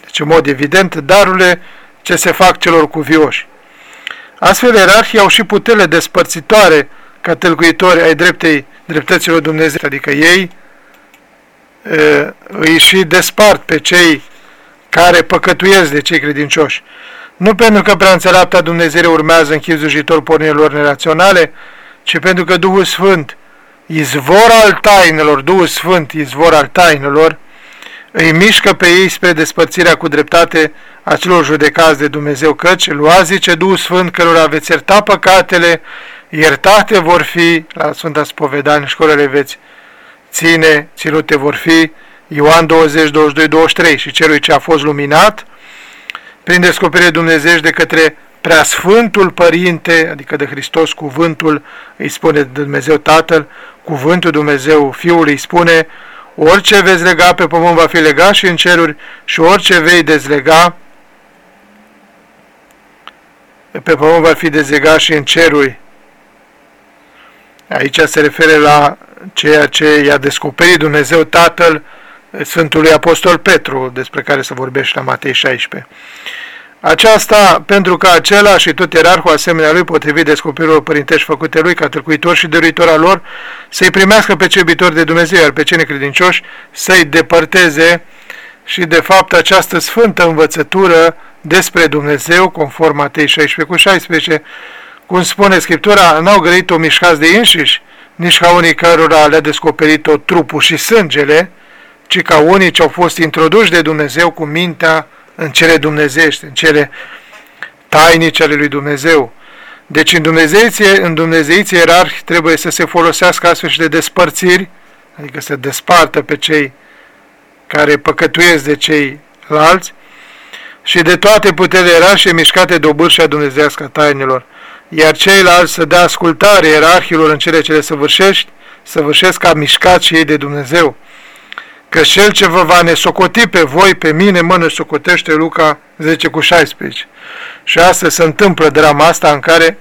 Deci, în mod evident, darurile ce se fac celor cuvioși. Astfel, ierarhii au și putere despărțitoare ca tâlcuitori ai dreptei dreptăților Dumnezeu, adică ei e, îi și despart pe cei care păcătuiesc de cei credincioși. Nu pentru că prea înțeleapta Dumnezeu urmează în chip zujitor pornirilor neraționale, ci pentru că Duhul Sfânt, izvor al tainelor, Duhul Sfânt, izvor al tainelor, îi mișcă pe ei spre despărțirea cu dreptate a celor judecați de Dumnezeu, căci lua, zice Duhul Sfânt, cărora veți ierta păcatele, iertate vor fi, la Sfânta Spovedanie, școlele veți ține, ținute vor fi, Ioan 20, 22, 23, și celui ce a fost luminat, prin descoperire Dumnezeu de către Preasfântul Părinte, adică de Hristos, cuvântul, îi spune Dumnezeu Tatăl, cuvântul Dumnezeu Fiul îi spune, orice veți lega pe pământ va fi legat și în ceruri și orice vei dezlega pe pământ va fi dezlegat și în ceruri. Aici se referă la ceea ce i-a descoperit Dumnezeu Tatăl Sfântului Apostol Petru, despre care se vorbește la Matei 16. Aceasta pentru că acela și tot ierarhul asemenea lui, potrivit descoperirilor părintești făcute lui, ca târcuitor și dăruitor al lor, să-i primească pe cei iubitori de Dumnezeu, iar pe cei necredincioși să-i depărteze și de fapt această sfântă învățătură despre Dumnezeu, conform Matei 16 cu 16, cum spune Scriptura, n-au grăit-o mișcați de înșiși, nici ca unii cărora le-a descoperit-o trupul și sângele, ci ca unii ce au fost introduși de Dumnezeu cu mintea în cele dumnezești, în cele tainice ale lui Dumnezeu. Deci în Dumnezeiție, în Dumnezeiție ierarhi trebuie să se folosească astfel și de despărțiri, adică să despartă pe cei care păcătuiesc de cei alți și de toate puterile ierarhie mișcate de obârșia dumnezească a tainelor, iar ceilalți să dea ascultare ierarhilor în cele ce le săvârșești, săvârșesc ca mișcat și ei de Dumnezeu că cel ce vă va nesocoti pe voi, pe mine, mă nesocotește Luca 10 cu 16. Și astăzi se întâmplă drama asta în care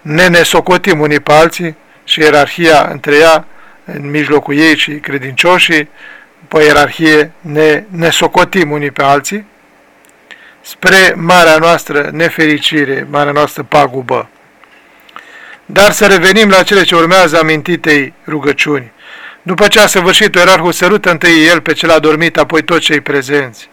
ne nesocotim unii pe alții și ierarhia între ea, în mijlocul ei și credincioșii, pe ierarhie ne nesocotim unii pe alții, spre marea noastră nefericire, marea noastră pagubă. Dar să revenim la cele ce urmează amintitei rugăciuni. După ce a săvârșit ierarhul, sărută întâi el pe cel adormit, apoi toți cei prezenți.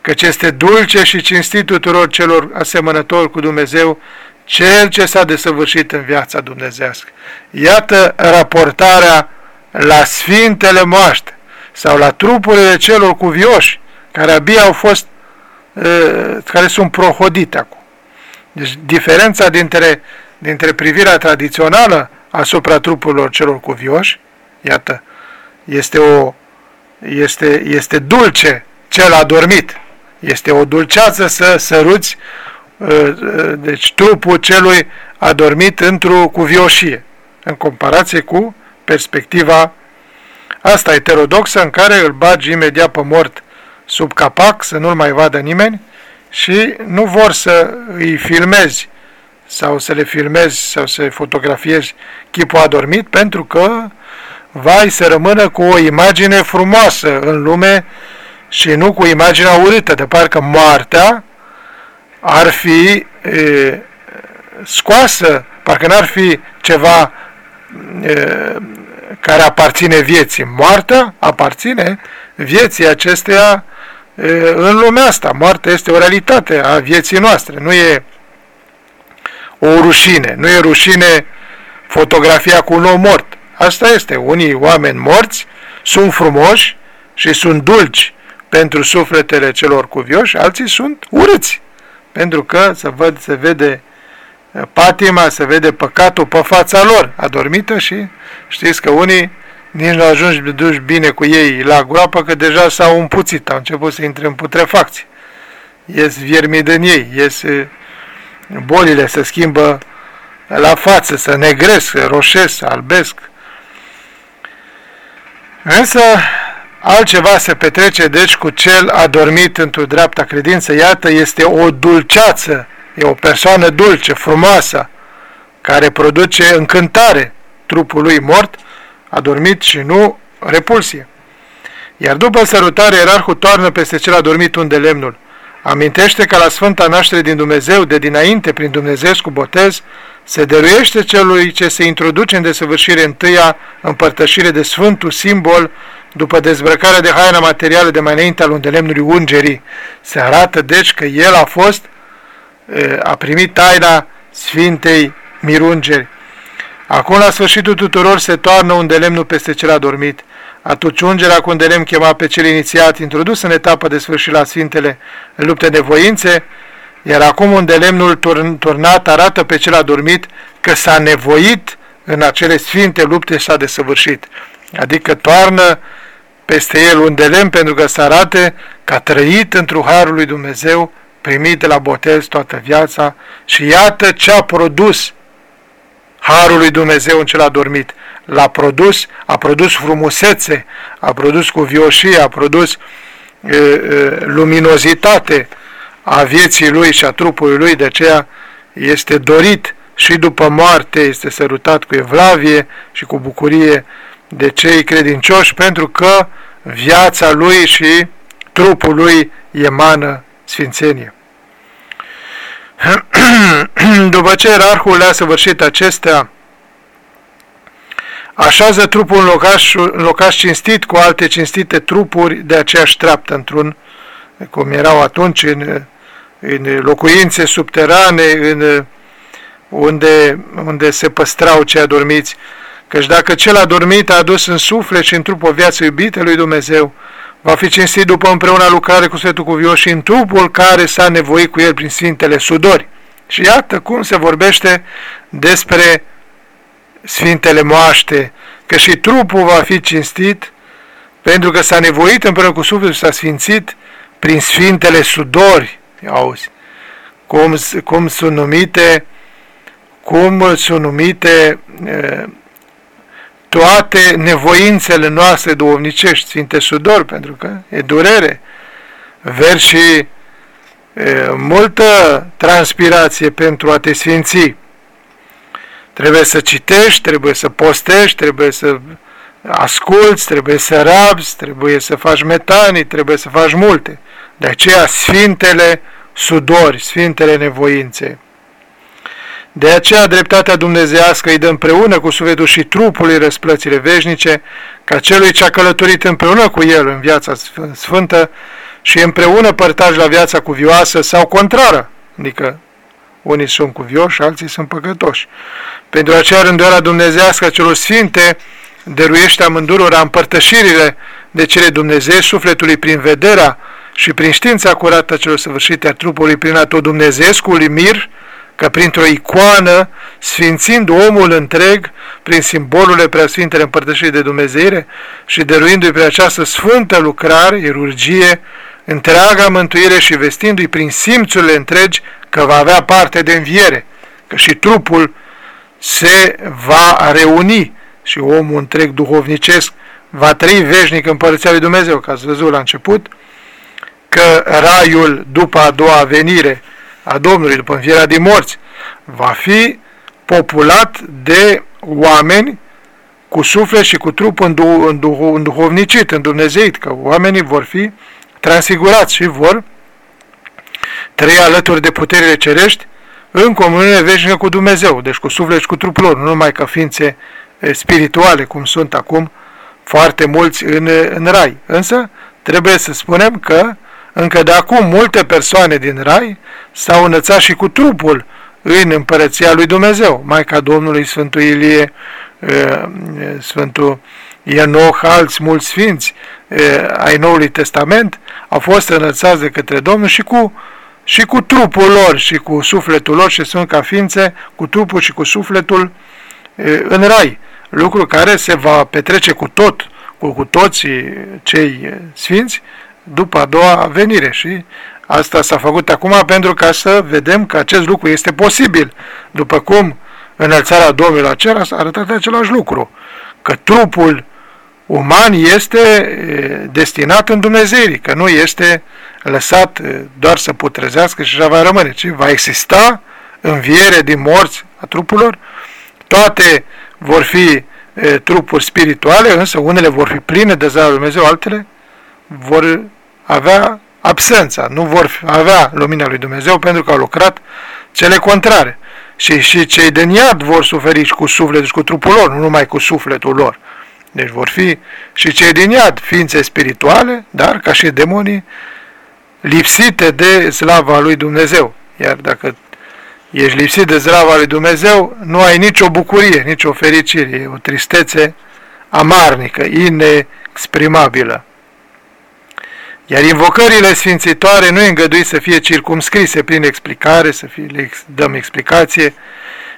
Căci este dulce și cinstit tuturor celor asemănători cu Dumnezeu, cel ce s-a desăvârșit în viața dumnezească. Iată raportarea la sfintele moaște sau la trupurile celor cuvioși, care abia au fost, care sunt prohodite acum. Deci diferența dintre, dintre privirea tradițională asupra trupurilor celor cuvioși Iată, este, o, este, este dulce cel adormit. Este o dulceață să săruți uh, uh, deci trupul celui adormit într-o cuvioșie, în comparație cu perspectiva asta heterodoxă în care îl bagi imediat pe mort sub capac să nu-l mai vadă nimeni și nu vor să îi filmezi sau să le filmezi sau să fotografiezi chipul adormit pentru că vai să rămână cu o imagine frumoasă în lume și nu cu imaginea urâtă, de parcă moartea ar fi e, scoasă, parcă n-ar fi ceva e, care aparține vieții. Moartea aparține vieții acesteia e, în lumea asta. Moartea este o realitate a vieții noastre, nu e o rușine, nu e rușine fotografia cu un om mort. Asta este, unii oameni morți sunt frumoși și sunt dulci pentru sufletele celor cuvioși, alții sunt urâți, pentru că se, văd, se vede uh, patima, se vede păcatul pe fața lor, adormită și știți că unii nici nu ajungi duci bine cu ei la groapă, că deja s-au împuțit, au început să intre în putrefacție. Ies viermii din ei, ies uh, bolile, se schimbă la față, să negresc, roșesc, albesc, Însă altceva se petrece deci cu cel adormit într-o dreapta credință. Iată, este o dulceață, e o persoană dulce, frumoasă, care produce încântare trupului mort, adormit și nu repulsie. Iar după sărutare, ierarhul toarnă peste cel adormit unde lemnul. Amintește că la Sfânta Naștere din Dumnezeu, de dinainte, prin Dumnezeu cu botez, se dăruiește celui ce se introduce în desăvârșire întâia împărtășire de Sfântul simbol după dezbrăcarea de haina materială de mai înainte al undelemnului ungerii. Se arată deci că el a fost, a primit taina Sfintei Mirungeri. Acum la sfârșitul tuturor se toarnă un de lemnul peste cel adormit. Atunci ungerea cu un de lemn chema pe cel inițiat, introdus în etapa de sfârșit la Sfintele în lupte de voințe, iar acum un de lemnul turnat arată pe cel adormit că s-a nevoit în acele sfinte lupte s-a desăvârșit. Adică toarnă peste el un de lemn pentru că să arate că a trăit într-un harul lui Dumnezeu, primit de la botez toată viața și iată ce a produs harul lui Dumnezeu în cel adormit. L-a produs, a produs frumusețe, a produs cuvioșie, a produs e, e, luminozitate a vieții lui și a trupului lui, de aceea este dorit și după moarte, este sărutat cu evlavie și cu bucurie de cei credincioși, pentru că viața lui și trupul lui emană sfințenie. După ce erarhul le-a săvârșit acestea, așează trupul în locaș, în locaș cinstit cu alte cinstite trupuri de aceeași treaptă, într-un, cum erau atunci, în, în locuințe subterane, în, unde, unde se păstrau cei adormiți. Căci dacă cel adormit a adus în suflet și în trup o viață iubită lui Dumnezeu, va fi cinstit după împreună lucrare cu Sfântul Cuvios și în trupul care s-a nevoit cu el prin Sfintele Sudori. Și iată cum se vorbește despre Sfintele Moaște, că și trupul va fi cinstit pentru că s-a nevoit împreună cu sufletul și s-a sfințit prin Sfintele Sudori. Auzi, cum, cum sunt numite cum sunt numite toate nevoințele noastre duhovnicești, Sfinte Sudor, pentru că e durere, veri și e, multă transpirație pentru a te sfinți. Trebuie să citești, trebuie să postești, trebuie să asculți, trebuie să rabzi, trebuie să faci metanii, trebuie să faci multe. De aceea Sfintele Sudori, Sfintele Nevoințe. De aceea dreptatea dumnezească îi dă împreună cu sufletul și trupului răsplățile veșnice, ca celui ce a călătorit împreună cu el în viața sfântă și împreună părtași la viața cuvioasă sau contrară, adică unii sunt cuvioși, alții sunt păcătoși. Pentru aceea rânduiala dumnezească celor sfinte dăruiește amândurora împărtășirile de cele Dumnezei sufletului prin vederea și prin știința curată celor săvârșite a trupului prin a tot dumnezeescului mir, că printr-o icoană, sfințind omul întreg, prin simbolurile preasfintele împărtășirii de Dumnezeire și dăruindu-i pe această sfântă lucrare, irurgie, întreaga mântuire și vestindu-i prin simțurile întregi că va avea parte de înviere, că și trupul se va reuni și omul întreg duhovnicesc va trăi veșnic în Părăția lui Dumnezeu, ca ați văzut la început, că raiul după a doua venire a Domnului după învierea din morți va fi populat de oameni cu suflet și cu trup înduhovnicit, îndumnezeit, că oamenii vor fi transfigurați și vor trăi alături de puterile cerești în comuniune veșnică cu Dumnezeu, deci cu suflet și cu trupul lor, nu numai ca ființe spirituale, cum sunt acum foarte mulți în, în rai. Însă, trebuie să spunem că încă de acum multe persoane din rai s-au înățat și cu trupul în împărăția lui Dumnezeu, Maica Domnului Sfântul Ilie, Sfântul Enoch, alți mulți sfinți ai Noului Testament au fost înălțați de către Domnul și cu, și cu trupul lor și cu sufletul lor și sunt ca ființe cu trupul și cu sufletul în rai, lucru care se va petrece cu tot, cu, cu toți cei sfinți după a doua venire și asta s-a făcut acum pentru ca să vedem că acest lucru este posibil, după cum înălțarea Domnului la cer a arătat același lucru, că trupul uman este destinat în Dumnezeirii, că nu este lăsat doar să putrezească și așa va rămâne, ci va exista înviere din morți a trupurilor, toate vor fi e, trupuri spirituale, însă unele vor fi pline de zarul Dumnezeu, altele vor avea absența, nu vor avea lumina lui Dumnezeu pentru că au lucrat cele contrare. Și, și cei de iad vor suferi cu sufletul și cu trupul lor, nu numai cu sufletul lor. Deci vor fi și cei din iad ființe spirituale, dar ca și demonii lipsite de slava lui Dumnezeu. Iar dacă ești lipsit de slava lui Dumnezeu, nu ai nicio bucurie, nicio fericire, e o tristețe amarnică, inexprimabilă. Iar invocările sfințitoare nu îngădui să fie circumscrise prin explicare, să fie, le dăm explicație,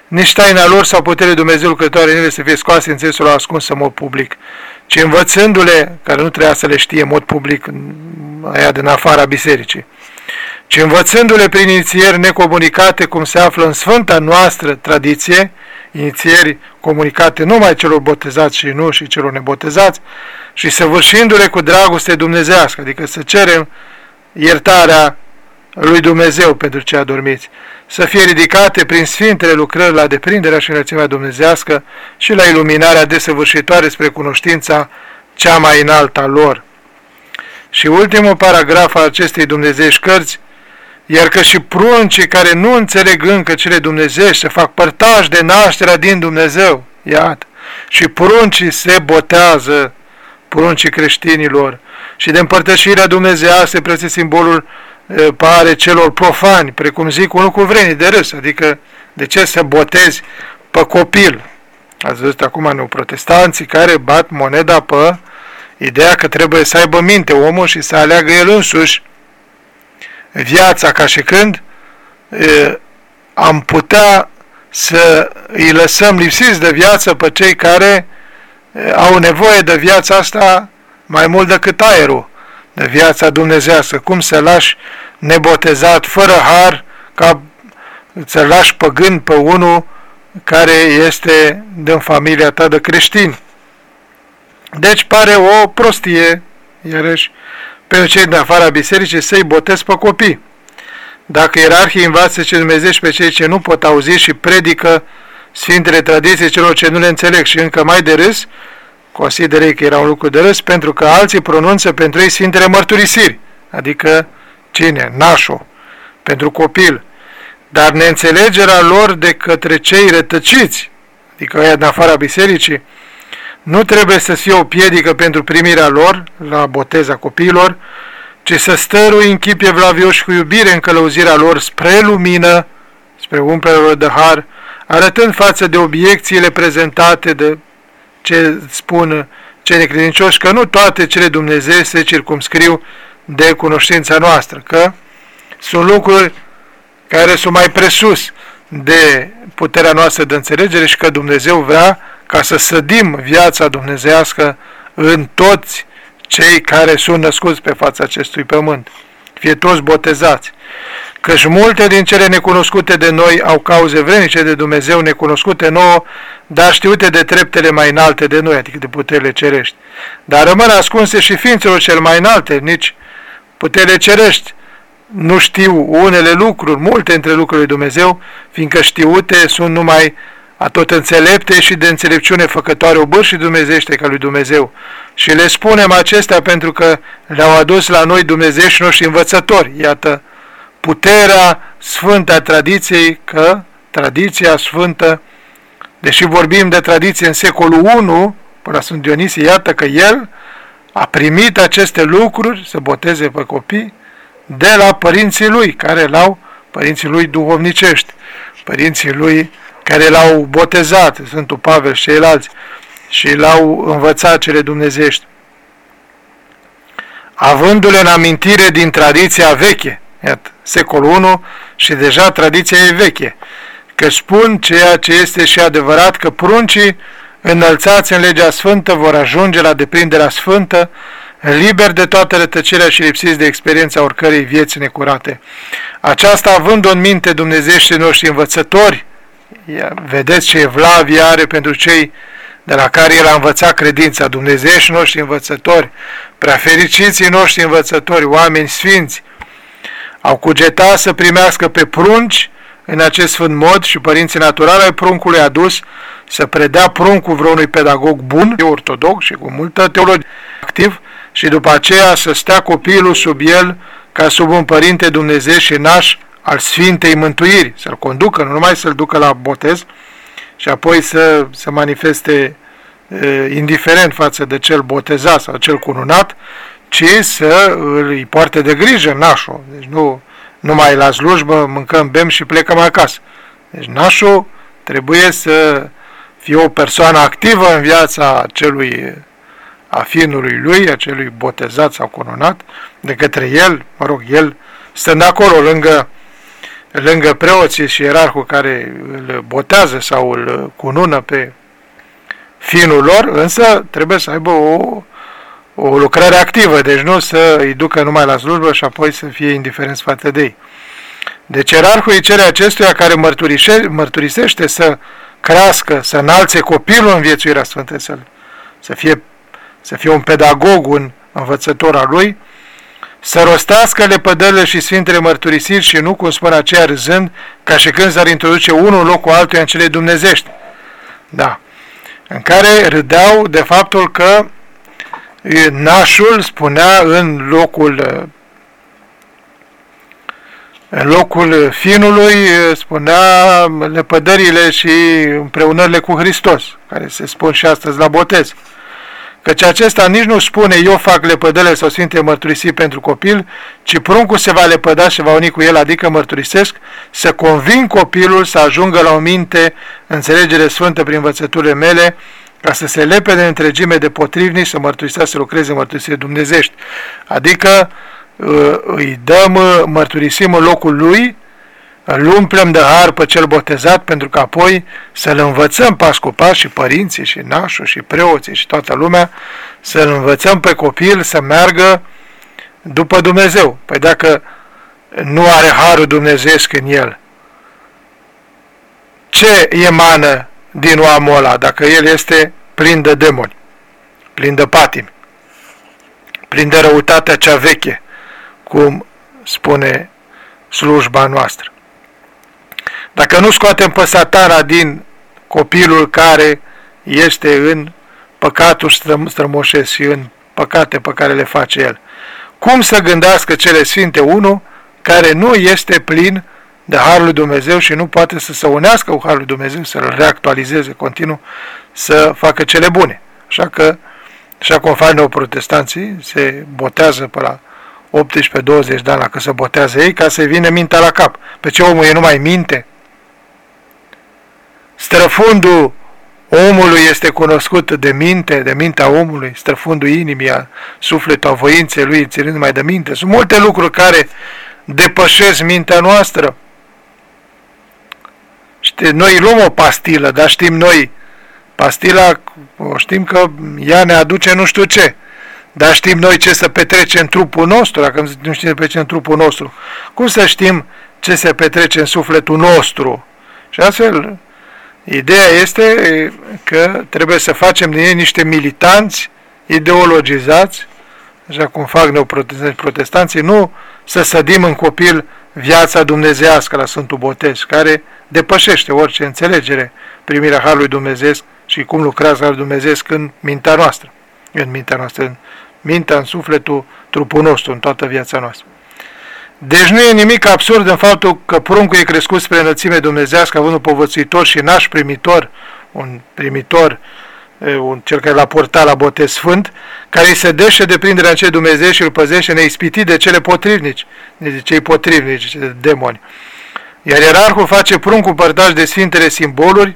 nici taina lor sau puterea Dumnezeu lucrătoare în ele să fie scoase în sensul ascuns în mod public, ci învățându-le, care nu trebuia să le știe în mod public, aia din afara bisericii, ci învățându-le prin inițieri necomunicate, cum se află în sfânta noastră tradiție, inițieri comunicate numai celor botezați și nu și celor nebotezați, și săvârșindu-le cu dragoste dumnezească, adică să cerem iertarea lui Dumnezeu pentru cei adormiți, să fie ridicate prin sfintele lucrări la deprinderea și înălțimea dumnezească și la iluminarea desăvârșitoare spre cunoștința cea mai înaltă a lor. Și ultimul paragraf al acestei dumnezeiești cărți, iar că și pruncii care nu înțeleg încă cele dumnezeiești să fac părtași de nașterea din Dumnezeu, iată, și pruncii se botează poruncii creștinilor. Și de împărtășirea dumnezească prețe simbolul e, pare celor profani, precum zic unul cu vrenii de râs, adică de ce să botezi pe copil? Ați văzut acum neoprotestanții care bat moneda pe ideea că trebuie să aibă minte omul și să aleagă el însuși viața ca și când e, am putea să îi lăsăm lipsiți de viață pe cei care au nevoie de viața asta mai mult decât aerul, de viața dumnezească. Cum să lași nebotezat, fără har, ca să lași păgând pe unul care este din familia ta de creștini. Deci pare o prostie, iarăși, pentru cei din afara bisericii să-i botez pe copii. Dacă ierarhii învață ce Dumnezeu pe cei ce nu pot auzi și predică Sfintele tradiții celor ce nu le înțeleg și încă mai de râs, consideră că era un lucru de râs, pentru că alții pronunță pentru ei Sfintele mărturisiri, adică cine? Nașo, pentru copil. Dar neînțelegerea lor de către cei rătăciți, adică aia din afara bisericii, nu trebuie să fie o piedică pentru primirea lor la boteza copiilor, ci să stărui în chip evlavioși cu iubire în călăuzirea lor spre lumină, spre umplerea lor de har, arătând față de obiecțiile prezentate de ce spun cei necredincioși, că nu toate cele Dumnezeu se circumscriu de cunoștința noastră, că sunt lucruri care sunt mai presus de puterea noastră de înțelegere și că Dumnezeu vrea ca să sădim viața dumnezească în toți cei care sunt născuți pe fața acestui pământ, fie toți botezați căci multe din cele necunoscute de noi au cauze vrenice de Dumnezeu necunoscute nouă, dar știute de treptele mai înalte de noi, adică de puterile cerești. Dar rămân ascunse și ființelor cel mai înalte, nici puterile cerești nu știu unele lucruri, multe între lucrurile lui Dumnezeu, fiindcă știute sunt numai atot înțelepte și de înțelepciune făcătoare obârși dumnezește ca lui Dumnezeu. Și le spunem acestea pentru că le-au adus la noi Dumnezeu și noștri învățători. Iată, puterea sfântă a tradiției, că tradiția sfântă, deși vorbim de tradiție în secolul I, până la Sfânt Dionisie, iată că el a primit aceste lucruri, să boteze pe copii, de la părinții lui, care l-au, părinții lui duhovnicești, părinții lui care l-au botezat, Sfântul Pavel și ceilalți, și l-au învățat cele dumnezești. Avându-le în amintire din tradiția veche, Iată, secolul I și deja tradiția e veche, că spun ceea ce este și adevărat că pruncii înălțați în legea sfântă vor ajunge la deprinderea sfântă, liber de toată rătăcirea și lipsiți de experiența oricărei vieți necurate. Aceasta având în minte Dumnezeiește noștri învățători, vedeți ce evlavie are pentru cei de la care el a învățat credința, Dumnezeiești noștri învățători, prea fericiții noștri învățători, oameni sfinți, au cugetat să primească pe prunci în acest sfânt mod și părinții naturale ai pruncului adus să predea pruncul vreunui pedagog bun, ortodox și cu multă teologie activ și după aceea să stea copilul sub el ca sub un părinte Dumnezeu și naș al Sfintei Mântuiri, să-l conducă, nu numai să-l ducă la botez și apoi să se manifeste e, indiferent față de cel botezat sau cel cununat, ci să îi poarte de grijă nașul. Deci nu numai la slujbă mâncăm, bem și plecăm acasă. Deci nașul trebuie să fie o persoană activă în viața celui a finului lui, a celui botezat sau cununat, de către el, mă rog, el stând acolo lângă, lângă preoții și ierarhul care îl botează sau îl cunună pe finul lor, însă trebuie să aibă o, o lucrare activă, deci nu să îi ducă numai la slujbă și apoi să fie indiferenți față de ei. Deci ierarhul îi cere acestuia care mărturisește să crească, să înalțe copilul în viețuirea Sfântă, să, să, fie, să fie un pedagog, un învățător al lui, să rostească lepădările și sfintele mărturisiri și nu, cum spun aceea râzând, ca și când s-ar introduce unul în locul altuia în cele dumnezești. Da. În care râdeau de faptul că nașul spunea în locul în locul finului spunea lepădările și împreunările cu Hristos, care se spun și astăzi la botez. Căci acesta nici nu spune eu fac lepădările sau sfinte mărturisiri pentru copil, ci pruncul se va lepăda și va uni cu el, adică mărturisesc, să convin copilul să ajungă la o minte, înțelegere sfântă prin învățăturile mele, ca să se lepe de întregime de potrivni, să mărturisească, să lucreze mărturisire dumnezești. Adică ă, îi dăm, ă, mărturisim în locul lui, îl umplem de har pe cel botezat, pentru că apoi să-l învățăm pas cu pas și părinții și nașul și preoții și toată lumea, să-l învățăm pe copil să meargă după Dumnezeu. Păi dacă nu are harul dumnezeesc în el, ce emană din omul ăla, dacă el este plin de demoni, plin de patimi, plin de răutatea cea veche, cum spune slujba noastră. Dacă nu scoatem pe satana din copilul care este în păcatul strămoșesc și în păcate pe care le face el, cum să gândească cele sfinte unul care nu este plin de Harul lui Dumnezeu și nu poate să se unească cu Harul lui Dumnezeu, să-l reactualizeze continuu, să facă cele bune. Așa că, așa cum fac neoprotestanții, se botează pe la 18-20 de ani la că se botează ei, ca să vină mintea la cap. Pe ce omul e numai minte? Străfundul omului este cunoscut de minte, de mintea omului, străfundul inimii, a sufletul, a voinței lui, ținând mai de minte. Sunt multe lucruri care depășesc mintea noastră. Știi, noi luăm o pastilă, dar știm noi, pastila, știm că ea ne aduce nu știu ce, dar știm noi ce se petrece în trupul nostru, dacă nu știm ce se petrece în trupul nostru. Cum să știm ce se petrece în sufletul nostru? Și astfel, ideea este că trebuie să facem din ei niște militanți ideologizați, așa cum fac neoprotestanții, nu să sădim în copil viața dumnezească la Sfântul Botez, care depășește orice înțelegere primirea Harului Dumnezeu și cum lucrează Harul Dumnezeu în mintea noastră, în mintea noastră, în mintea, în sufletul, trupul nostru, în toată viața noastră. Deci nu e nimic absurd în faptul că pruncul e crescut spre înălțime dumnezească, având un povățuitor și naș primitor, un primitor, un, cel care l-a portat la botez sfânt, care îi se dește de prinderea cei Dumnezeu și îl păzește neispitit de cele potrivnici, de cei potrivnici, de demoni. Iar ierarhul face pruncul părtaș de sfintele simboluri,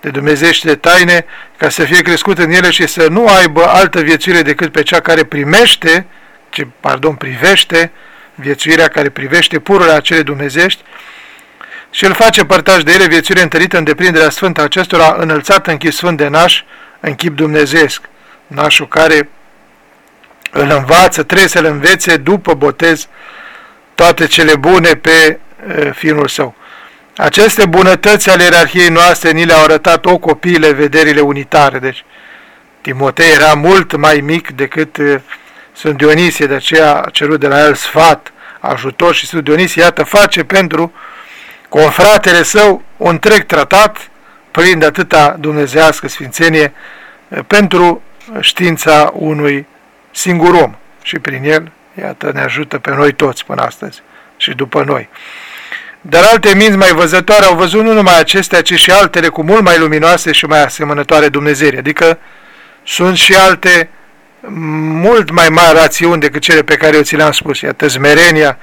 de dumnezeiești de taine, ca să fie crescut în ele și să nu aibă altă viețuire decât pe cea care primește, ce, pardon, privește, viețuirea care privește pururile acele dumnezești, și îl face părtaș de ele viețuire întărită în deprinderea sfântă acestora, înălțat în chip sfânt de naș, în chip dumnezeesc. Nașul care îl învață, trebuie să-l învețe după botez toate cele bune pe fiul său. Aceste bunătăți ale ierarhiei noastre ni le-au arătat o copiile vederile unitare. Deci Timotei era mult mai mic decât Sfânt Dionisie, de aceea a cerut de la el sfat, ajutor și Sfânt Dionisie, iată, face pentru confratele său un întreg tratat plin de atâta dumnezească sfințenie pentru știința unui singur om și prin el iată, ne ajută pe noi toți până astăzi și după noi. Dar alte minți mai văzătoare au văzut nu numai acestea, ci și altele cu mult mai luminoase și mai asemănătoare Dumnezeu. Adică sunt și alte mult mai mari rațiuni decât cele pe care eu ți le-am spus. Iată, zmerenia,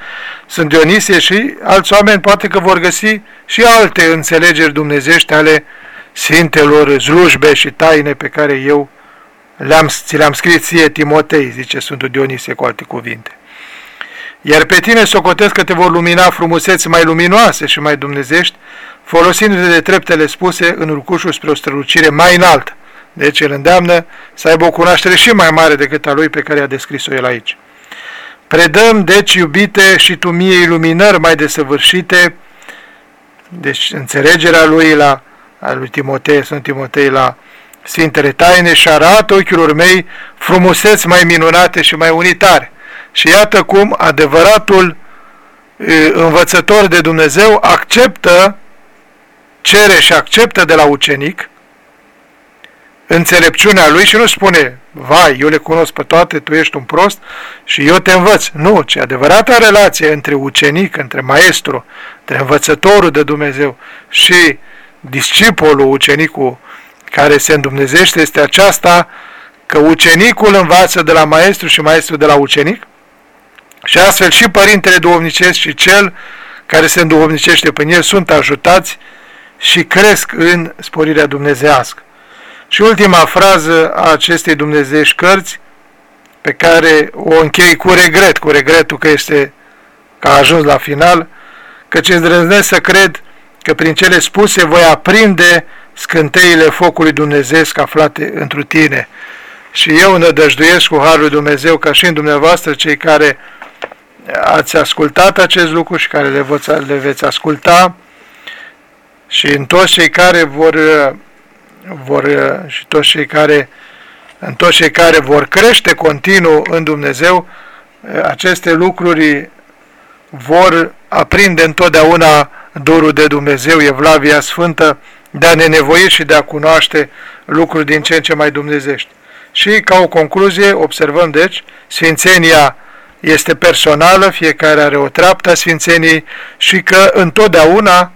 sunt Dionisie și alți oameni poate că vor găsi și alte înțelegeri dumnezești ale Sfintelor slujbe și taine pe care eu le-am, ți le-am scris ție Timotei, zice Sfântul Dionisie cu alte cuvinte. Iar pe tine socotesc că te vor lumina frumuseți mai luminoase și mai dumnezești, folosindu-te de treptele spuse în urcușul spre o strălucire mai înaltă. Deci el îndeamnă să aibă o cunoaștere și mai mare decât a lui pe care a descris-o el aici. Predăm, deci, iubite, și tu mie iluminări mai desăvârșite, deci înțelegerea lui la al lui Timotei, sunt Timotei la Sfintele Taine și arată ochilor mei frumuseți mai minunate și mai unitare. Și iată cum adevăratul învățător de Dumnezeu acceptă, cere și acceptă de la ucenic înțelepciunea lui și nu spune, vai, eu le cunosc pe toate, tu ești un prost și eu te învăț. Nu, ci adevărata relație între ucenic, între maestru, între învățătorul de Dumnezeu și discipolul, ucenicul care se îndumnezește este aceasta că ucenicul învață de la maestru și maestru de la ucenic și astfel și părintele duhovnicesc și cel care se înduhovnicește pe el sunt ajutați și cresc în sporirea dumnezească. Și ultima frază a acestei dumnezeiești cărți, pe care o închei cu regret, cu regretul că este că a ajuns la final, că ce îndrăznesc să cred că prin cele spuse voi aprinde scânteile focului dumnezeesc aflate întru tine. Și eu nădăjduiesc cu Harul Dumnezeu ca și în dumneavoastră cei care ați ascultat acest lucru și care le, voți, le veți asculta și în toți cei care vor, vor și toți cei care în toți cei care vor crește continuu în Dumnezeu, aceste lucruri vor aprinde întotdeauna dorul de Dumnezeu, Evlavia Sfântă, de a ne nevoi și de a cunoaște lucruri din ce în ce mai dumnezești. Și ca o concluzie observăm deci, Sfințenia este personală, fiecare are o treaptă a Sfințeniei și că întotdeauna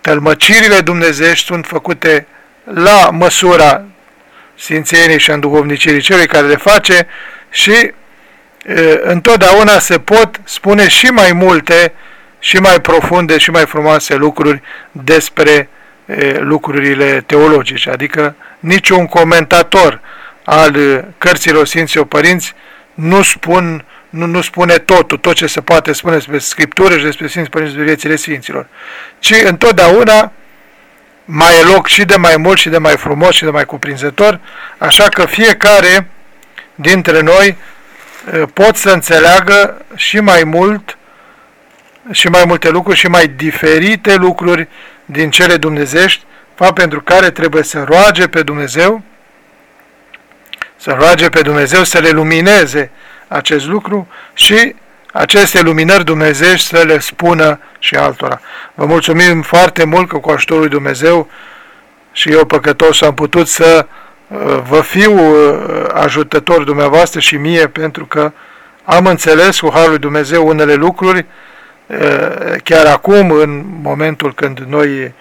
tălmăcirile dumnezești sunt făcute la măsura Sfințeniei și a înduhovnicirii celui care le face și e, întotdeauna se pot spune și mai multe și mai profunde și mai frumoase lucruri despre e, lucrurile teologice, adică niciun comentator al cărților Sfinților Părinți nu, spun, nu, nu spune totul, tot ce se poate spune despre Scriptură și despre Sfinții Părinți de viețile Sfinților, ci întotdeauna mai e loc și de mai mult și de mai frumos și de mai cuprinzător, așa că fiecare dintre noi pot să înțeleagă și mai mult și mai multe lucruri și mai diferite lucruri din cele dumnezești, fapt pentru care trebuie să roage pe Dumnezeu, să roage pe Dumnezeu să le lumineze acest lucru și aceste luminări dumnezești să le spună și altora. Vă mulțumim foarte mult că cu ajutorul lui Dumnezeu și eu păcătos am putut să uh, vă fiu uh, ajutător dumneavoastră și mie pentru că am înțeles cu Harul lui Dumnezeu unele lucruri Eh, chiar acum, în momentul când noi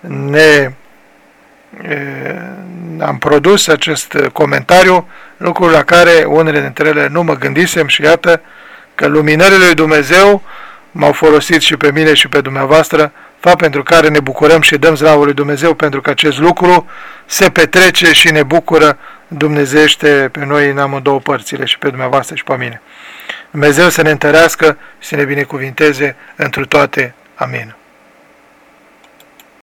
ne eh, am produs acest comentariu, lucruri la care unele dintre ele nu mă gândisem și iată că luminările lui Dumnezeu m-au folosit și pe mine și pe dumneavoastră, fapt pentru care ne bucurăm și dăm slavă lui Dumnezeu pentru că acest lucru se petrece și ne bucură Dumnezește pe noi în amândouă părțile și pe dumneavoastră și pe mine. Dumnezeu să ne întărească și să ne binecuvinteze întru toate. Amin.